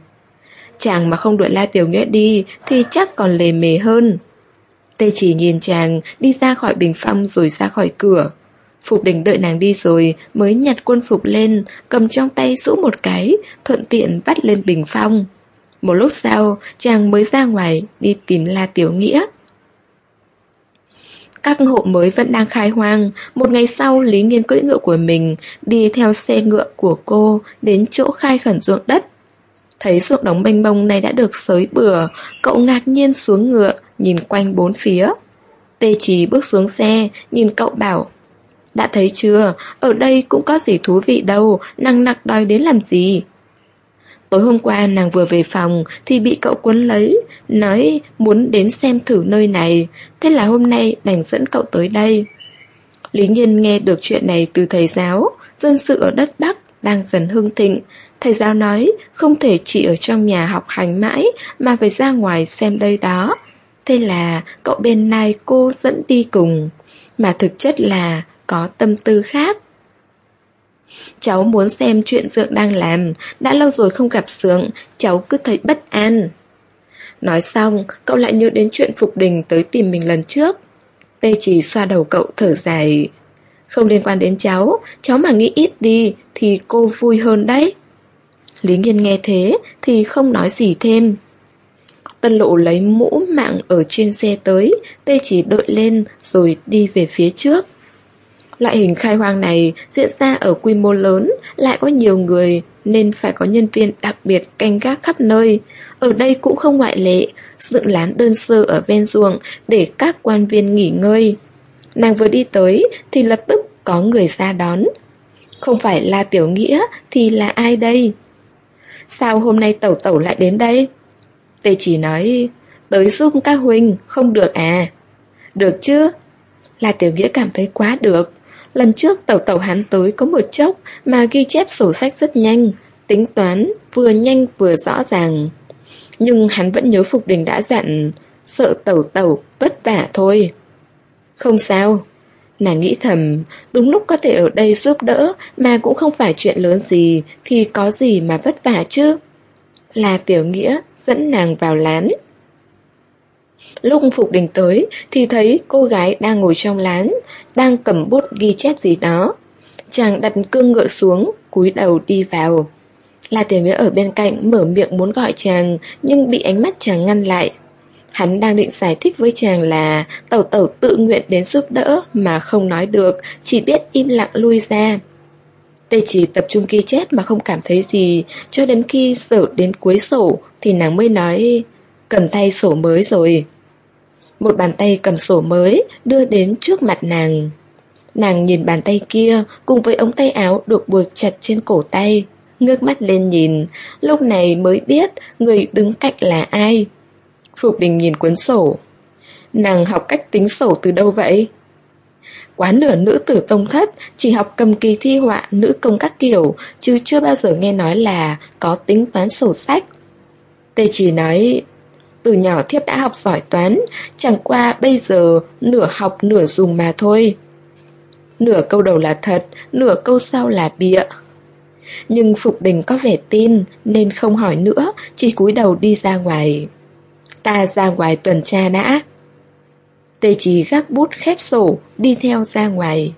Chàng mà không đuổi la tiểu nghĩa đi Thì chắc còn lề mề hơn. Tê chỉ nhìn chàng đi ra khỏi bình phong rồi ra khỏi cửa. Phục đình đợi nàng đi rồi mới nhặt quân phục lên, Cầm trong tay rũ một cái, Thuận tiện vắt lên bình phong. Một lúc sau, chàng mới ra ngoài đi tìm La Tiểu Nghĩa. Các hộ mới vẫn đang khai hoang. Một ngày sau, Lý Nghiên cưỡi ngựa của mình Đi theo xe ngựa của cô Đến chỗ khai khẩn ruộng đất. Thấy ruộng đóng mênh mông này đã được sới bừa, Cậu ngạc nhiên xuống ngựa, Nhìn quanh bốn phía. Tê Chí bước xuống xe, Nhìn cậu bảo đã thấy chưa? Ở đây cũng có gì thú vị đâu. Năng nặc đòi đến làm gì? Tối hôm qua nàng vừa về phòng thì bị cậu quấn lấy, nói muốn đến xem thử nơi này, thế là hôm nay đành dẫn cậu tới đây. Lý Nhiên nghe được chuyện này từ thầy giáo, dân sự ở đất Bắc đang dần hưng thịnh. Thầy giáo nói không thể chỉ ở trong nhà học hành mãi mà phải ra ngoài xem đây đó. Thế là cậu bên này cô dẫn đi cùng, mà thực chất là có tâm tư khác. Cháu muốn xem chuyện Dượng đang làm, Đã lâu rồi không gặp sướng, Cháu cứ thấy bất an. Nói xong, cậu lại nhớ đến chuyện Phục Đình Tới tìm mình lần trước. Tê chỉ xoa đầu cậu thở dài. Không liên quan đến cháu Cháu mà nghĩ ít đi Thì cô vui hơn đấy. Lý Nghiên nghe thế Thì không nói gì thêm. Tân lộ lấy mũ mạng ở trên xe tới, Tê chỉ đội lên Rồi đi về phía trước. Loại hình khai hoang này diễn ra ở quy mô lớn, lại có nhiều người nên phải có nhân viên đặc biệt canh gác khắp nơi. Ở đây cũng không ngoại lệ, dựng lán đơn sơ ở ven ruộng để các quan viên nghỉ ngơi. Nàng vừa đi tới thì lập tức có người ra đón. Không phải là Tiểu Nghĩa thì là ai đây? Sao hôm nay Tẩu Tẩu lại đến đây? Tê chỉ nói, tới giúp các huynh, không được à? Được chứ? Là Tiểu Nghĩa cảm thấy quá được. Lần trước tẩu tẩu hắn tới có một chốc mà ghi chép sổ sách rất nhanh, tính toán vừa nhanh vừa rõ ràng. Nhưng hắn vẫn nhớ Phục Đình đã dặn, sợ tẩu tẩu vất vả thôi. Không sao, nàng nghĩ thầm, đúng lúc có thể ở đây giúp đỡ mà cũng không phải chuyện lớn gì thì có gì mà vất vả chứ. Là tiểu nghĩa dẫn nàng vào lán. Lúc Phục Đình tới thì thấy cô gái đang ngồi trong lán, đang cầm bút ghi chép gì đó. Chàng đặt cương ngựa xuống, cúi đầu đi vào. La Tiểu Nghĩa ở bên cạnh mở miệng muốn gọi chàng nhưng bị ánh mắt chàng ngăn lại. Hắn đang định giải thích với chàng là tẩu tẩu tự nguyện đến giúp đỡ mà không nói được, chỉ biết im lặng lui ra. Tê chỉ tập trung ghi chép mà không cảm thấy gì, cho đến khi sở đến cuối sổ thì nàng mới nói cầm tay sổ mới rồi. Một bàn tay cầm sổ mới đưa đến trước mặt nàng. Nàng nhìn bàn tay kia cùng với ống tay áo được buộc chặt trên cổ tay. Ngước mắt lên nhìn, lúc này mới biết người đứng cạnh là ai. Phục đình nhìn cuốn sổ. Nàng học cách tính sổ từ đâu vậy? Quá nửa nữ tử tông thất chỉ học cầm kỳ thi họa nữ công các kiểu chứ chưa bao giờ nghe nói là có tính toán sổ sách. Tê chỉ nói từ nhỏ thiếp đã học giỏi toán, chẳng qua bây giờ nửa học nửa dùng mà thôi. Nửa câu đầu là thật, nửa câu sau là bịa. Nhưng Phục Đình có vẻ tin nên không hỏi nữa, chỉ cúi đầu đi ra ngoài. Ta ra ngoài tuần tra đã. Tê chỉ gác bút khép sổ, đi theo ra ngoài.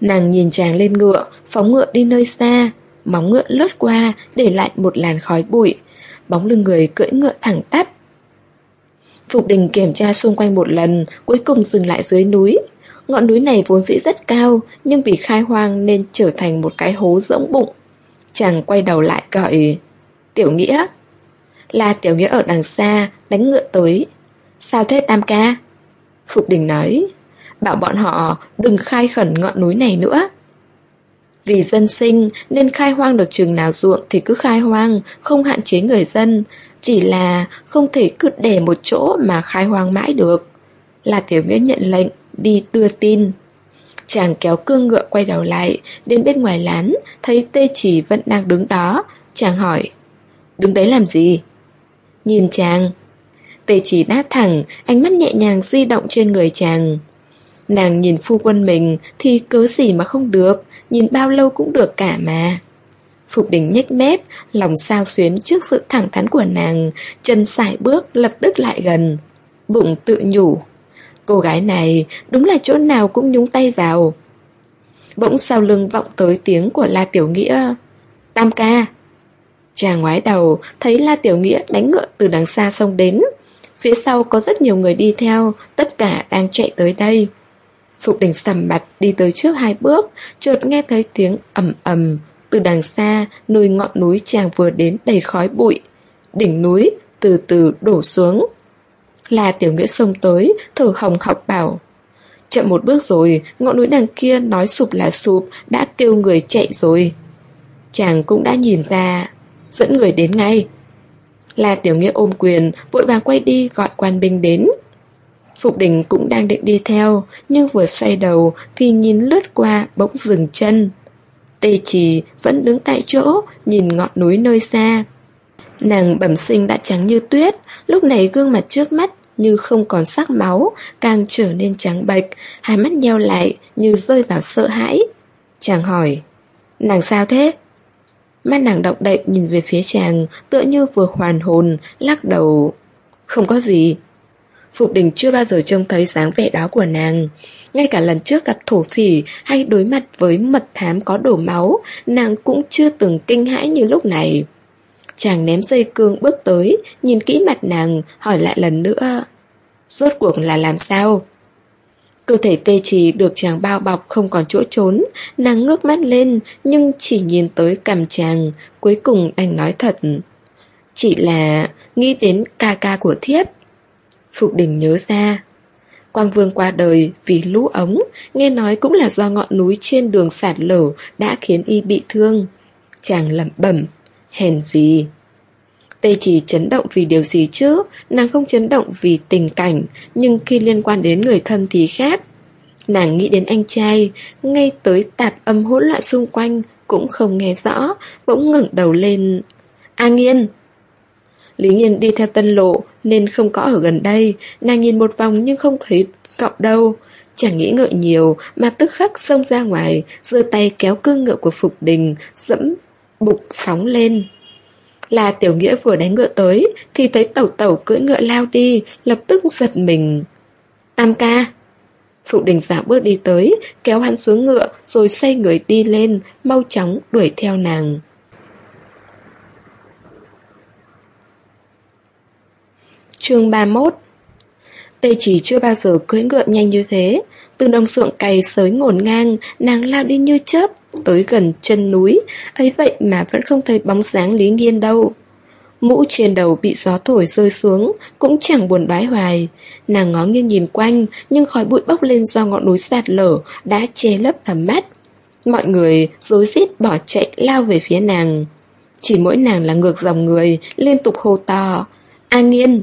Nàng nhìn chàng lên ngựa, phóng ngựa đi nơi xa, móng ngựa lướt qua, để lại một làn khói bụi. Bóng lưng người cưỡi ngựa thẳng tắp, Phục đình kiểm tra xung quanh một lần, cuối cùng dừng lại dưới núi. Ngọn núi này vốn dĩ rất cao, nhưng vì khai hoang nên trở thành một cái hố rỗng bụng. Chàng quay đầu lại gọi, Tiểu Nghĩa. Là Tiểu Nghĩa ở đằng xa, đánh ngựa tới. Sao thế Tam ca? Phục đình nói, Bảo bọn họ đừng khai khẩn ngọn núi này nữa Vì dân sinh nên khai hoang được chừng nào ruộng thì cứ khai hoang Không hạn chế người dân chỉ là không thể cứ để một chỗ mà khai hoang mãi được. Là tiểu nghĩa nhận lệnh đi đưa tin. Chàng kéo cương ngựa quay đầu lại, Đến bên ngoài lán, Thấy tê chỉ vẫn đang đứng đó. Chàng hỏi, Đứng đấy làm gì? Nhìn chàng, Tê chỉ đáp thẳng, Ánh mắt nhẹ nhàng di động trên người chàng. Nàng nhìn phu quân mình Thì cớ gì mà không được, Nhìn bao lâu cũng được cả mà. Phục đình nhếch mép, Lòng sao xuyến trước sự thẳng thắn của nàng, Chân sải bước lập tức lại gần. Bụng tự nhủ, Cô gái này đúng là chỗ nào cũng nhúng tay vào. Bỗng sau lưng vọng tới tiếng của La Tiểu Nghĩa, Tam ca. Chàng ngoái đầu, Thấy La Tiểu Nghĩa đánh ngựa từ đằng xa sông đến. Phía sau có rất nhiều người đi theo, Tất cả đang chạy tới đây. Phục đình sầm mặt đi tới trước hai bước, Chợt nghe thấy tiếng ầm ầm. Từ đằng xa nơi ngọn núi chàng vừa đến đầy khói bụi Đỉnh núi từ từ đổ xuống là tiểu nghĩa sông tới, thở hồng học bảo. Chậm một bước rồi, ngọn núi đằng kia nói sụp là sụp, đã kêu người chạy rồi. Chàng cũng đã nhìn ra, dẫn người đến ngay. Là tiểu nghĩa ôm quyền, vội vàng quay đi gọi quan binh đến. Phục đình cũng đang định đi theo, nhưng vừa xoay đầu thì nhìn lướt qua bỗng dừng chân. Tê trì vẫn đứng tại chỗ, nhìn ngọn núi nơi xa. Nàng bẩm sinh đã trắng như tuyết, lúc này gương mặt trước mắt như không còn sắc máu, càng trở nên trắng bệch, hai mắt nheo lại như rơi vào sợ hãi. Chàng hỏi, nàng sao thế? Mắt nàng động đậy nhìn về phía chàng, tựa như vừa hoàn hồn, lắc đầu. Không có gì. Phục đình chưa bao giờ trông thấy dáng vẻ đó của nàng. Ngay cả lần trước gặp thổ phỉ hay đối mặt với mật thám có đổ máu, nàng cũng chưa từng kinh hãi như lúc này. Chàng ném dây cương bước tới, nhìn kỹ mặt nàng, hỏi lại lần nữa. Rốt cuộc là làm sao? Cơ thể tê trì được chàng bao bọc không còn chỗ trốn, nàng ngước mắt lên nhưng chỉ nhìn tới cầm chàng, cuối cùng anh nói thật. Chỉ là nghĩ đến ca ca của thiếp. Phục đình nhớ ra. Quang Vương qua đời vì lũ ống, nghe nói cũng là do ngọn núi trên đường sạt lở đã khiến y bị thương. Chàng lẩm bẩm, hèn gì. Tê chỉ chấn động vì điều gì chứ, nàng không chấn động vì tình cảnh, nhưng khi liên quan đến người thân thì khác. Nàng nghĩ đến anh trai, ngay tới tạp âm hỗn loạn xung quanh, cũng không nghe rõ, bỗng ngẩng đầu lên. A Nghiên! Lý Nghiên đi theo tân lộ nên không có ở gần đây, nàng nhìn một vòng nhưng không thấy cậu đâu. Chẳng nghĩ ngợi nhiều mà tức khắc xông ra ngoài, giơ tay kéo cương ngựa của Phục Đình, dẫm bục phóng lên. Là tiểu nghĩa vừa đánh ngựa tới Thì thấy tẩu tẩu cưỡi ngựa lao đi Lập tức giật mình Tam ca phục đình giả bước đi tới Kéo hắn xuống ngựa Rồi xoay người đi lên Mau chóng đuổi theo nàng chương 31 Tê chỉ chưa bao giờ cưỡi ngựa nhanh như thế Từ đồng ruộng cày sới ngổn ngang Nàng lao đi như chớp tới gần chân núi, ấy vậy mà vẫn không thấy bóng dáng Lý Nghiên đâu. Mũ trên đầu bị gió thổi rơi xuống, cũng chẳng buồn bái hoài. Nàng ngó nghiêng nhìn quanh, nhưng khói bụi bốc lên do ngọn núi sạt lở đã che lấp tầm mắt. Mọi người rối rít bỏ chạy lao về phía nàng. Chỉ mỗi nàng là ngược dòng người, liên tục hô to. A Nghiên!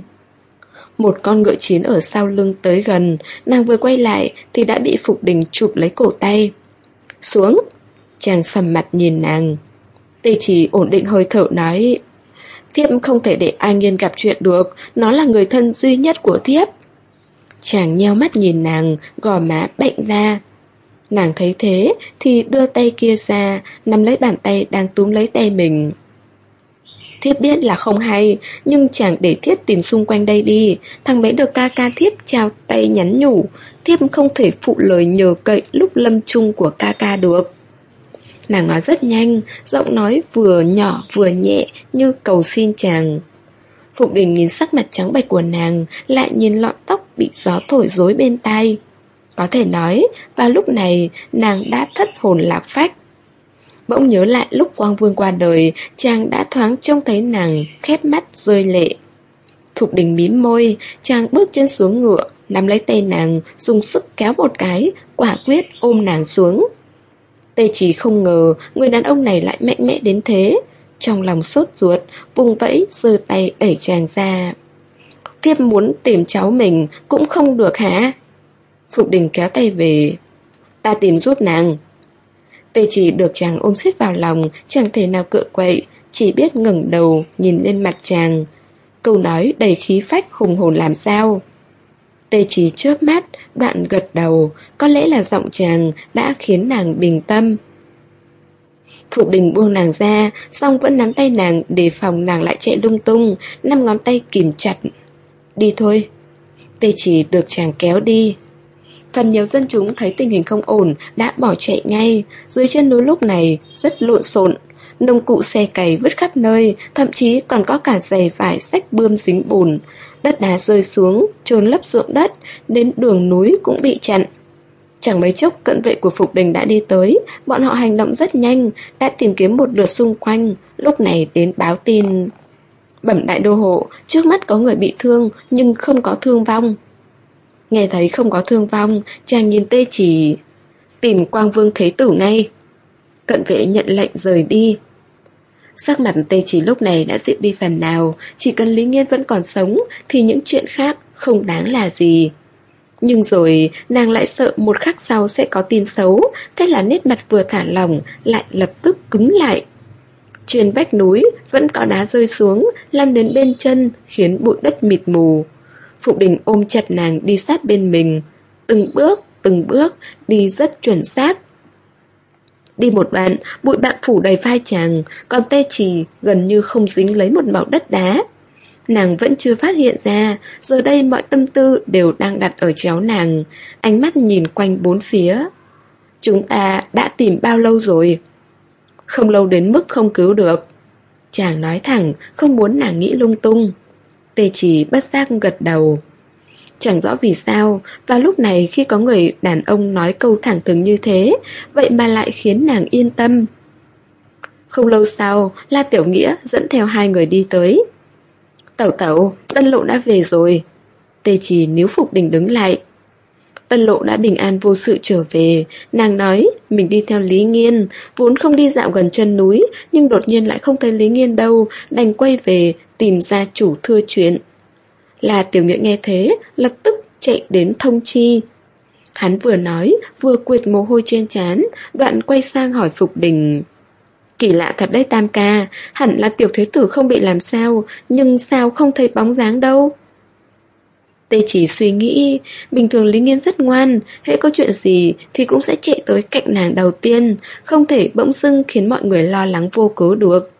Một con ngựa chiến ở sau lưng tới gần, nàng vừa quay lại thì đã bị Phục Đình chụp lấy cổ tay. Xuống! Chàng sầm mặt nhìn nàng Tê chỉ ổn định hơi thở nói Thiếp không thể để ai nghiên gặp chuyện được Nó là người thân duy nhất của thiếp Chàng nheo mắt nhìn nàng Gò má bệnh ra Nàng thấy thế Thì đưa tay kia ra Nắm lấy bàn tay đang túm lấy tay mình Thiếp biết là không hay Nhưng chàng để thiếp tìm xung quanh đây đi Thằng bé được ca ca thiếp trao tay nhắn nhủ Thiếp không thể phụ lời nhờ cậy lúc lâm chung của ca ca được Nàng nói rất nhanh, giọng nói vừa nhỏ vừa nhẹ như cầu xin chàng. Phục đình nhìn sắc mặt trắng bệch của nàng, lại nhìn lọn tóc bị gió thổi rối bên tai. Có thể nói, vào lúc này nàng đã thất hồn lạc phách. Bỗng nhớ lại lúc Quang Vương qua đời, chàng đã thoáng trông thấy nàng khép mắt rơi lệ. Thục đình mím môi, chàng bước chân xuống ngựa, nắm lấy tay nàng, dùng sức kéo một cái, quả quyết ôm nàng xuống. Tê chỉ không ngờ người đàn ông này lại mạnh mẽ đến thế. Trong lòng sốt ruột, vùng vẫy, giơ tay đẩy chàng ra. Thiếp muốn tìm cháu mình cũng không được hả? Phục đình kéo tay về. Ta tìm giúp nàng. Tê chỉ được chàng ôm xiết vào lòng, chẳng thể nào cựa quậy, chỉ biết ngẩng đầu nhìn lên mặt chàng. Câu nói đầy khí phách hùng hồn làm sao? Tê chỉ chớp mắt, đoạn gật đầu, có lẽ là giọng chàng đã khiến nàng bình tâm. Phục đình buông nàng ra, xong vẫn nắm tay nàng để phòng nàng lại chạy lung tung, năm ngón tay kìm chặt. Đi thôi. Tê chỉ được chàng kéo đi. Phần nhiều dân chúng thấy tình hình không ổn đã bỏ chạy ngay, dưới chân núi lúc này rất lộn xộn. Nông cụ xe cày vứt khắp nơi, thậm chí còn có cả giày vải sách bươm dính bùn. Đất đá rơi xuống, trồn lấp ruộng đất, đến đường núi cũng bị chặn. Chẳng mấy chốc cận vệ của Phục Đình đã đi tới, bọn họ hành động rất nhanh, đã tìm kiếm một lượt xung quanh, lúc này đến báo tin. Bẩm đại đô hộ, trước mắt có người bị thương nhưng không có thương vong. Nghe thấy không có thương vong, chàng nhìn tê chỉ tìm quang vương thế tử ngay. Cận vệ nhận lệnh rời đi. Sắc mặt tê chỉ lúc này đã dịu đi phần nào, chỉ cần Lý Nghiên vẫn còn sống thì những chuyện khác không đáng là gì. Nhưng rồi nàng lại sợ một khắc sau sẽ có tin xấu, thế là nét mặt vừa thả lỏng lại lập tức cứng lại. Trên vách núi vẫn có đá rơi xuống, lăn đến bên chân khiến bụi đất mịt mù. Phụ đình ôm chặt nàng đi sát bên mình. Từng bước, từng bước Đi rất chuẩn xác. Đi một đoạn, bụi bặm phủ đầy vai chàng Còn tê chỉ gần như không dính lấy một màu đất đá. Nàng vẫn chưa phát hiện ra Giờ đây mọi tâm tư đều đang đặt ở chéo nàng Ánh mắt nhìn quanh bốn phía. Chúng ta đã tìm bao lâu rồi? Không lâu đến mức không cứu được. Chàng nói thẳng Không muốn nàng nghĩ lung tung. Tê chỉ bất giác gật đầu. Chẳng rõ vì sao, Vào lúc này khi có người đàn ông nói câu thẳng thừng như thế, Vậy mà lại khiến nàng yên tâm. Không lâu sau, La Tiểu Nghĩa dẫn theo hai người đi tới. Tẩu tẩu, Tân lộ đã về rồi. Tê chỉ níu Phục Đình đứng lại. Tân lộ đã bình an vô sự trở về. Nàng nói, mình đi theo Lý Nghiên, Vốn không đi dạo gần chân núi, Nhưng đột nhiên lại không thấy Lý Nghiên đâu, Đành quay về tìm ra chủ thưa chuyện. Là tiểu nghĩa nghe thế, lập tức chạy đến thông chi. Hắn vừa nói, vừa quệt mồ hôi trên chán đoạn quay sang hỏi Phục Đình. Kỳ lạ thật đấy Tam ca, hẳn là tiểu thế tử không bị làm sao, nhưng sao không thấy bóng dáng đâu. Tê chỉ suy nghĩ, bình thường Lý Nghiên rất ngoan, hễ có chuyện gì thì cũng sẽ chạy tới cạnh nàng đầu tiên, không thể bỗng dưng khiến mọi người lo lắng vô cớ được.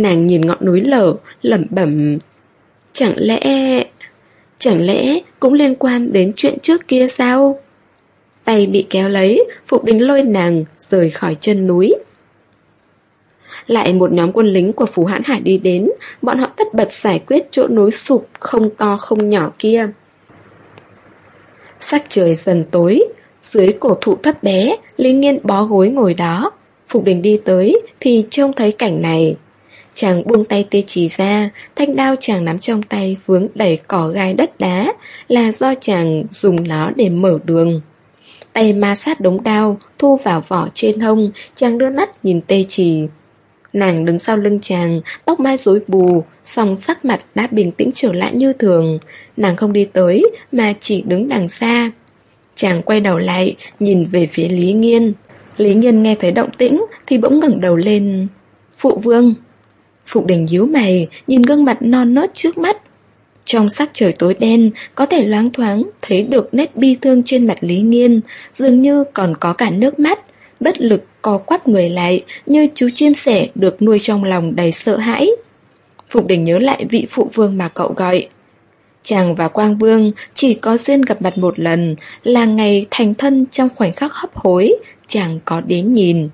Nàng nhìn ngọn núi lở, lẩm bẩm. Chẳng lẽ... Chẳng lẽ cũng liên quan đến chuyện trước kia sao? Tay bị kéo lấy, Phục Đình lôi nàng rời khỏi chân núi. Lại một nhóm quân lính của Phú Hãn Hải đi đến, bọn họ tất bật giải quyết chỗ núi sụp không to không nhỏ kia. Sắc trời dần tối, dưới cổ thụ thấp bé, Lý Nghiên bó gối ngồi đó. Phục Đình đi tới thì trông thấy cảnh này. Chàng buông tay tê chỉ ra, thanh đao chàng nắm trong tay vướng đầy cỏ gai đất đá, là do chàng dùng nó để mở đường. Tay ma sát đống đao, thu vào vỏ trên hông, chàng đưa mắt nhìn tê trì. Nàng đứng sau lưng chàng, tóc mai rối bù, song sắc mặt đã bình tĩnh trở lại như thường. Nàng không đi tới, mà chỉ đứng đằng xa. Chàng quay đầu lại, nhìn về phía Lý Nghiên. Lý Nghiên nghe thấy động tĩnh, thì bỗng ngẩng đầu lên. Phụ vương! Phục đình nhíu mày, nhìn gương mặt non nớt trước mắt. Trong sắc trời tối đen, có thể loáng thoáng thấy được nét bi thương trên mặt Lý Nghiên, dường như còn có cả nước mắt, bất lực co quắp người lại như chú chim sẻ được nuôi trong lòng đầy sợ hãi. Phục đình nhớ lại vị phụ vương mà cậu gọi. Chàng và Quang Vương chỉ có duyên gặp mặt một lần, là ngày thành thân trong khoảnh khắc hấp hối, chàng có đến nhìn.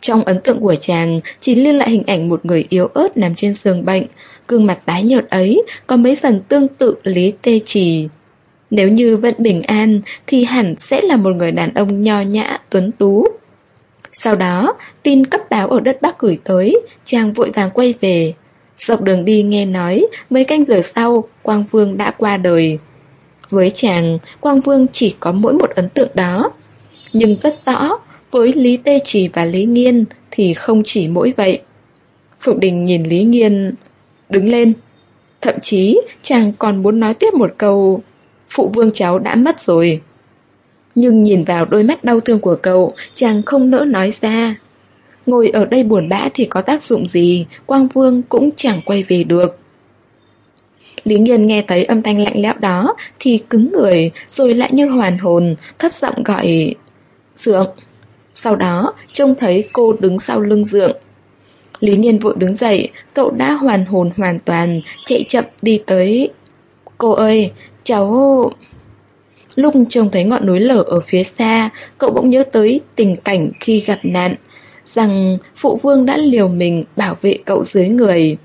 Trong ấn tượng của chàng chỉ lưu lại hình ảnh một người yếu ớt nằm trên giường bệnh, gương mặt tái nhợt ấy có mấy phần tương tự Lý Tê Trì. Nếu như vẫn bình an thì hẳn sẽ là một người đàn ông nho nhã, tuấn tú. Sau đó, tin cấp báo ở đất Bắc gửi tới, chàng vội vàng quay về. Dọc đường đi nghe nói, mấy canh giờ sau, Quang Vương đã qua đời. Với chàng, Quang Vương chỉ có mỗi một ấn tượng đó. Nhưng rất rõ, với Lý Tê Trì và Lý Nghiên thì không chỉ mỗi vậy. Phượng Đình nhìn Lý Nghiên, đứng lên. Thậm chí chàng còn muốn nói tiếp một câu, phụ vương cháu đã mất rồi. Nhưng nhìn vào đôi mắt đau thương của cậu, chàng không nỡ nói ra. Ngồi ở đây buồn bã thì có tác dụng gì, Quang Vương cũng chẳng quay về được. Lý Nghiên nghe thấy âm thanh lạnh lẽo đó thì cứng người rồi lại như hoàn hồn, thấp giọng gọi Sượng. Sau đó trông thấy cô đứng sau lưng Dượng. Lý niên vội đứng dậy, cậu đã hoàn hồn hoàn toàn, chạy chậm đi tới. Cô ơi, cháu... Lúc trông thấy ngọn núi lở ở phía xa, cậu bỗng nhớ tới tình cảnh khi gặp nạn, rằng phụ vương đã liều mình bảo vệ cậu dưới người.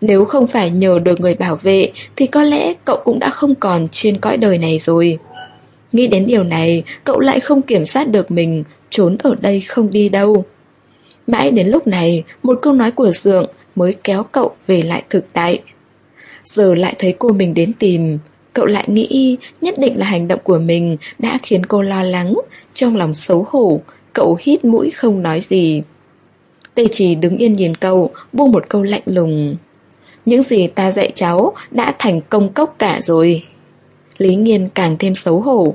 Nếu không phải nhờ được người bảo vệ thì có lẽ cậu cũng đã không còn trên cõi đời này rồi. Nghĩ đến điều này, cậu lại không kiểm soát được mình, trốn ở đây không đi đâu. Mãi đến lúc này, một câu nói của Dượng mới kéo cậu về lại thực tại. Giờ lại thấy cô mình đến tìm, cậu lại nghĩ nhất định là hành động của mình đã khiến cô lo lắng, trong lòng xấu hổ, cậu hít mũi không nói gì. Tê chỉ đứng yên nhìn cậu, buông một câu lạnh lùng. Những gì ta dạy cháu đã thành công cốc cả rồi. Lý Nghiên càng thêm xấu hổ.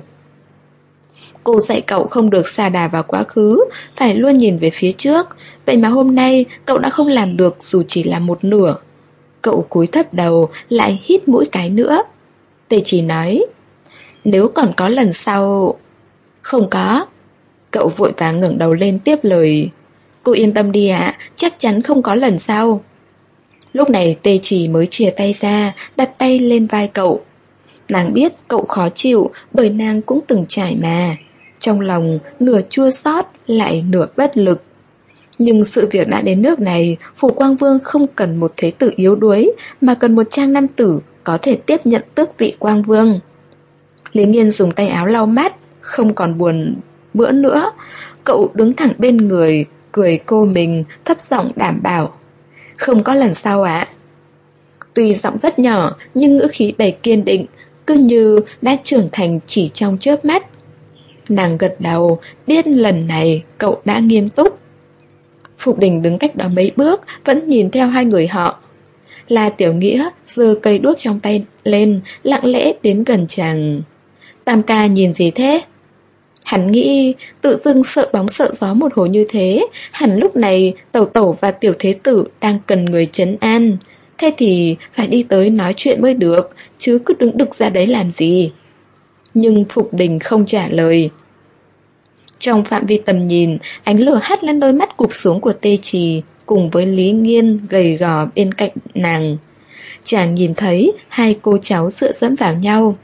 Cô dạy cậu không được xa đà vào quá khứ, phải luôn nhìn về phía trước. Vậy mà hôm nay cậu đã không làm được dù chỉ là một nửa. Cậu cúi thấp đầu, lại hít mũi cái nữa. Tề chỉ nói, nếu còn có lần sau... Không có. Cậu vội vàng ngẩng đầu lên tiếp lời. Cô yên tâm đi ạ, chắc chắn không có lần sau. Lúc này tê chỉ mới chia tay ra, đặt tay lên vai cậu. Nàng biết cậu khó chịu bởi nàng cũng từng trải mà. Trong lòng nửa chua xót lại nửa bất lực. Nhưng sự việc đã đến nước này, Phủ Quang Vương không cần một thế tử yếu đuối, mà cần một trang nam tử có thể tiếp nhận tước vị Quang Vương. Lý Nghiên dùng tay áo lau mắt, không còn buồn bữa nữa. Cậu đứng thẳng bên người, cười cô mình, thấp giọng đảm bảo. Không có lần sau ạ. Tuy giọng rất nhỏ, nhưng ngữ khí đầy kiên định, cứ như đã trưởng thành chỉ trong chớp mắt. Nàng gật đầu, biết lần này cậu đã nghiêm túc. Phục đình đứng cách đó mấy bước, vẫn nhìn theo hai người họ. Là tiểu nghĩa, giơ cây đuốc trong tay lên, lặng lẽ đến gần chàng. Tam ca nhìn gì thế? Hắn nghĩ tự dưng sợ bóng sợ gió một hồi như thế, hẳn lúc này tẩu tẩu và tiểu thế tử đang cần người chấn an. Thế thì phải đi tới nói chuyện mới được, chứ cứ đứng đực ra đấy làm gì. Nhưng Phục Đình không trả lời. Trong phạm vi tầm nhìn, ánh lửa hắt lên đôi mắt cụp xuống của tê trì, cùng với Lý Nghiên gầy gò bên cạnh nàng. Chàng nhìn thấy hai cô cháu dựa dẫm vào nhau.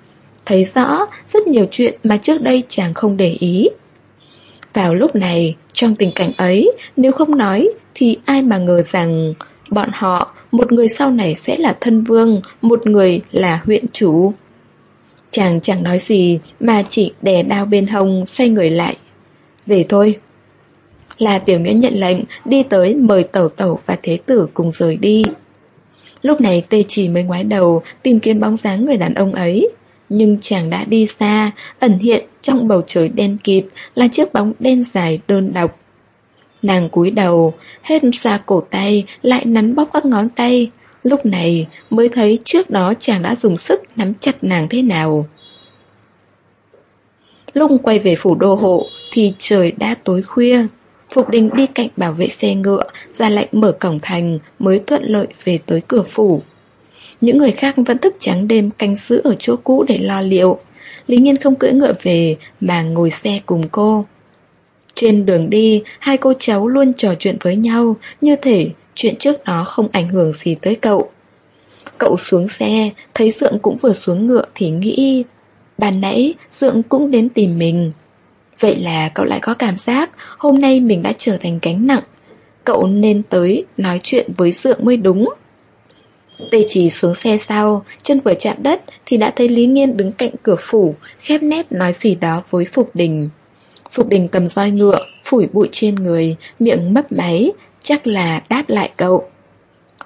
Thấy rõ rất nhiều chuyện mà trước đây chàng không để ý. Vào lúc này, trong tình cảnh ấy, nếu không nói thì ai mà ngờ rằng bọn họ, một người sau này sẽ là thân vương, một người là huyện chủ. Chàng chẳng nói gì mà chỉ đè đao bên hông xoay người lại. Về thôi. Là tiểu nghĩa nhận lệnh đi tới mời tẩu tẩu và thế tử cùng rời đi. Lúc này tê chỉ mới ngoái đầu tìm kiếm bóng dáng người đàn ông ấy. Nhưng chàng đã đi xa, ẩn hiện trong bầu trời đen kịt là chiếc bóng đen dài đơn độc. Nàng cúi đầu, hết xoa cổ tay, lại nắn bóp các ngón tay. Lúc này mới thấy trước đó chàng đã dùng sức nắm chặt nàng thế nào. Lúc quay về phủ đô hộ thì trời đã tối khuya. Phục đình đi cạnh bảo vệ xe ngựa, ra lệnh mở cổng thành mới thuận lợi về tới cửa phủ. Những người khác vẫn thức trắng đêm canh giữ ở chỗ cũ để lo liệu. Lý Nhiên không cưỡi ngựa về mà ngồi xe cùng cô. Trên đường đi, hai cô cháu luôn trò chuyện với nhau, như thể chuyện trước đó không ảnh hưởng gì tới cậu. Cậu xuống xe, thấy Dượng cũng vừa xuống ngựa thì nghĩ Ban nãy Dượng cũng đến tìm mình. Vậy là cậu lại có cảm giác Hôm nay mình đã trở thành gánh nặng. Cậu nên tới nói chuyện với Dượng mới đúng. Tê chỉ xuống xe sau Chân vừa chạm đất Thì đã thấy Lý Nghiên đứng cạnh cửa phủ Khép nép nói gì đó với Phục Đình. Phục Đình cầm roi ngựa Phủi bụi trên người Miệng mấp máy Chắc là đáp lại cậu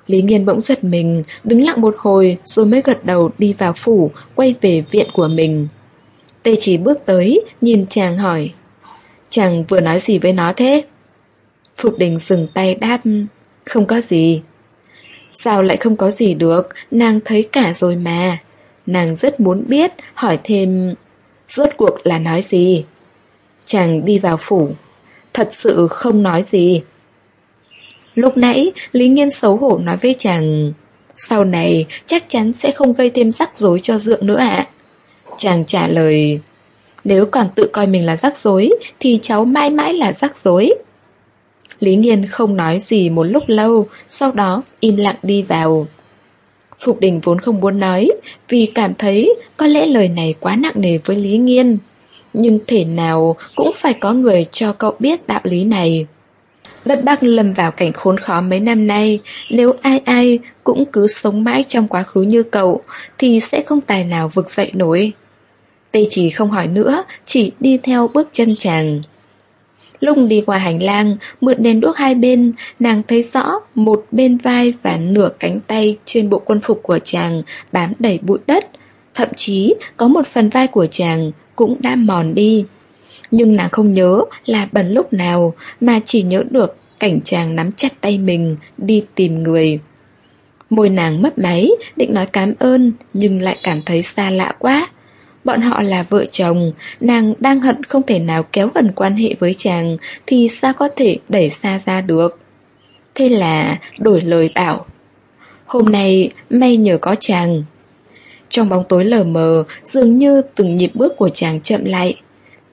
Lý Nghiên bỗng giật mình, đứng lặng một hồi rồi mới gật đầu đi vào phủ, quay về viện của mình. Tê chỉ bước tới, nhìn chàng hỏi. Chàng vừa nói gì với nó thế? Phục đình dừng tay đáp, không có gì. Sao lại không có gì được, nàng thấy cả rồi mà. Nàng rất muốn biết, hỏi thêm, rốt cuộc là nói gì? Chàng đi vào phủ, thật sự không nói gì. Lúc nãy, Lý Nghiên xấu hổ nói với chàng Sau này chắc chắn sẽ không gây thêm rắc rối cho Dượng nữa ạ. Chàng trả lời Nếu còn tự coi mình là rắc rối Thì cháu mãi mãi là rắc rối. Lý Nghiên không nói gì một lúc lâu Sau đó im lặng đi vào. Phục đình vốn không muốn nói Vì cảm thấy có lẽ lời này quá nặng nề với Lý Nghiên. Nhưng thể nào cũng phải có người cho cậu biết đạo lý này. Đất Bắc lâm vào cảnh khốn khó mấy năm nay, nếu ai ai cũng cứ sống mãi trong quá khứ như cậu, thì sẽ không tài nào vực dậy nổi. Tê chỉ không hỏi nữa, chỉ đi theo bước chân chàng. Lúc đi qua hành lang, mượn đèn đuốc hai bên, nàng thấy rõ một bên vai và nửa cánh tay trên bộ quân phục của chàng bám đầy bụi đất. Thậm chí có một phần vai của chàng cũng đã mòn đi. Nhưng nàng không nhớ là bẩn lúc nào Mà chỉ nhớ được cảnh chàng nắm chặt tay mình, Đi tìm người. Môi nàng mấp máy, Định nói cảm ơn, Nhưng lại cảm thấy xa lạ quá. Bọn họ là vợ chồng, Nàng đang hận không thể nào kéo gần quan hệ với chàng Thì sao có thể đẩy xa ra được. Thế là đổi lời bảo, Hôm nay may nhờ có chàng. Trong bóng tối lờ mờ, Dường như từng nhịp bước của chàng chậm lại.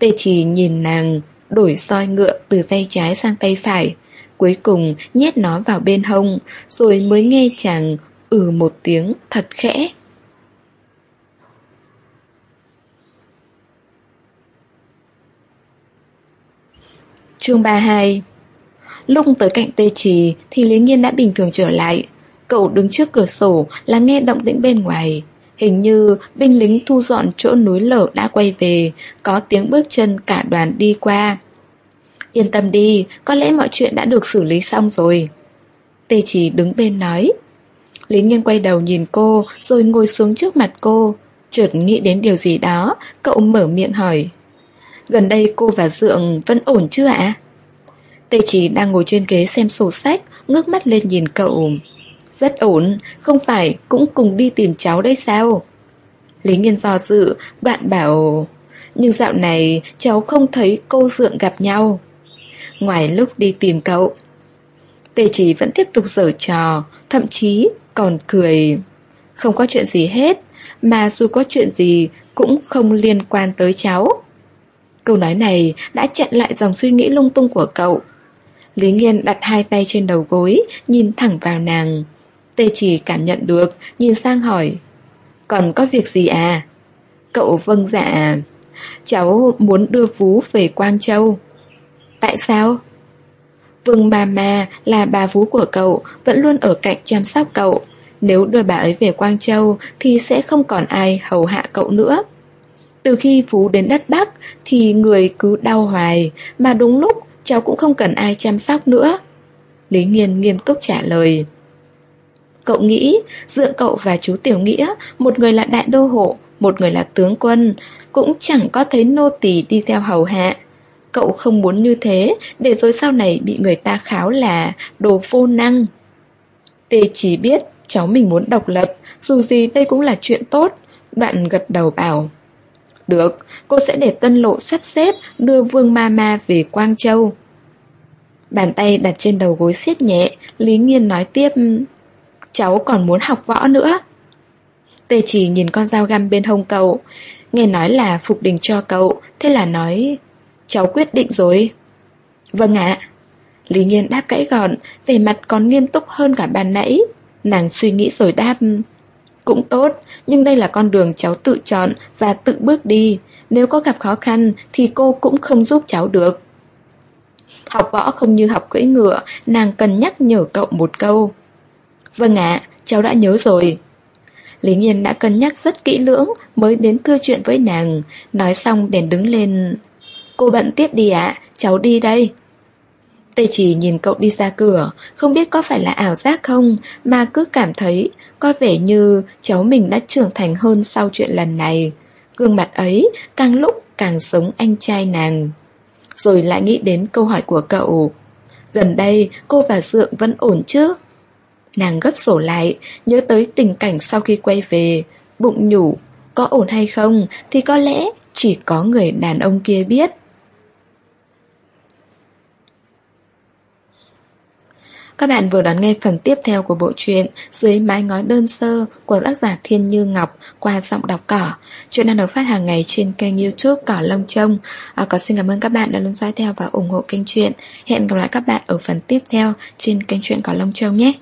Tê chỉ nhìn nàng, Đổi soi ngựa từ tay trái sang tay phải, Cuối cùng nhét nó vào bên hông, Rồi mới nghe chàng ừ một tiếng thật khẽ. Chương 32 Lúc tới cạnh tê trì thì Lý Nghiên đã bình thường trở lại. Cậu đứng trước cửa sổ là nghe động tĩnh bên ngoài. Hình như binh lính thu dọn chỗ núi lở đã quay về, có tiếng bước chân cả đoàn đi qua. Yên tâm đi, có lẽ mọi chuyện đã được xử lý xong rồi. Tê chỉ đứng bên nói. Lý Nghiên quay đầu nhìn cô, rồi ngồi xuống trước mặt cô. Chợt nghĩ đến điều gì đó, cậu mở miệng hỏi. Gần đây cô và Dượng vẫn ổn chưa ạ? Tê chỉ đang ngồi trên ghế xem sổ sách, ngước mắt lên nhìn cậu. Rất ổn, không phải cũng cùng đi tìm cháu đây sao? Lý Nghiên do dự, bạn bảo... Nhưng dạo này cháu không thấy cô Dượng gặp nhau. Ngoài lúc đi tìm cậu. Tề chỉ vẫn tiếp tục giở trò, thậm chí còn cười. Không có chuyện gì hết, mà dù có chuyện gì cũng không liên quan tới cháu. Câu nói này đã chặn lại dòng suy nghĩ lung tung của cậu. Lý Nghiên đặt hai tay trên đầu gối, nhìn thẳng vào nàng. Tê chỉ cảm nhận được, nhìn sang hỏi Còn có việc gì à? Cậu vâng dạ Cháu muốn đưa Vú về Quang Châu Tại sao? Vương mà là bà vú của cậu Vẫn luôn ở cạnh chăm sóc cậu Nếu đưa bà ấy về Quang Châu Thì sẽ không còn ai hầu hạ cậu nữa Từ khi Phú đến đất Bắc Thì người cứ đau hoài Mà đúng lúc cháu cũng không cần ai chăm sóc nữa Lý Nghiên nghiêm túc trả lời Cậu nghĩ, dựa cậu và chú Tiểu Nghĩa, một người là đại đô hộ, một người là tướng quân, cũng chẳng có thấy nô tỳ đi theo hầu hạ. Cậu không muốn như thế, để rồi sau này bị người ta kháo là đồ vô năng. Tê chỉ biết cháu mình muốn độc lập, dù gì đây cũng là chuyện tốt. Đoạn gật đầu bảo. Được, cô sẽ để tân lộ sắp xếp đưa Vương Ma Ma về Quang Châu. Bàn tay đặt trên đầu gối siết nhẹ, Lý Nghiên nói tiếp cháu còn muốn học võ nữa. Tê chỉ nhìn con dao găm bên hông cậu, nghe nói là Phục Đình cho cậu, thế là nói, cháu quyết định rồi. Vâng ạ. Lý Nhiên đáp cãi gọn, vẻ mặt còn nghiêm túc hơn cả bàn nãy. Nàng suy nghĩ rồi đáp, cũng tốt, nhưng đây là con đường cháu tự chọn và tự bước đi. Nếu có gặp khó khăn thì cô cũng không giúp cháu được. Học võ không như học cưỡi ngựa, nàng cần nhắc nhở cậu một câu. Vâng ạ, cháu đã nhớ rồi. Lý Nhiên đã cân nhắc rất kỹ lưỡng mới đến thưa chuyện với nàng. Nói xong bèn đứng lên. Cô bận tiếp đi ạ, cháu đi đây. Tây chỉ nhìn cậu đi ra cửa, không biết có phải là ảo giác không, mà cứ cảm thấy có vẻ như cháu mình đã trưởng thành hơn sau chuyện lần này. Gương mặt ấy càng lúc càng giống anh trai nàng. Rồi lại nghĩ đến câu hỏi của cậu. Gần đây cô và Dượng vẫn ổn chứ? Nàng gấp sổ lại, nhớ tới tình cảnh sau khi quay về, bụng nhủ, có ổn hay không thì có lẽ chỉ có người đàn ông kia biết. Các bạn vừa đón nghe phần tiếp theo của bộ truyện Dưới mái ngói đơn sơ của tác giả Thiên Như Ngọc qua giọng đọc cỏ. Chuyện đang được phát hàng ngày trên kênh youtube Cỏ long Trông. À, có xin cảm ơn các bạn đã luôn dõi theo và ủng hộ kênh truyện. Hẹn gặp lại các bạn ở phần tiếp theo trên kênh truyện Cỏ long Trông nhé.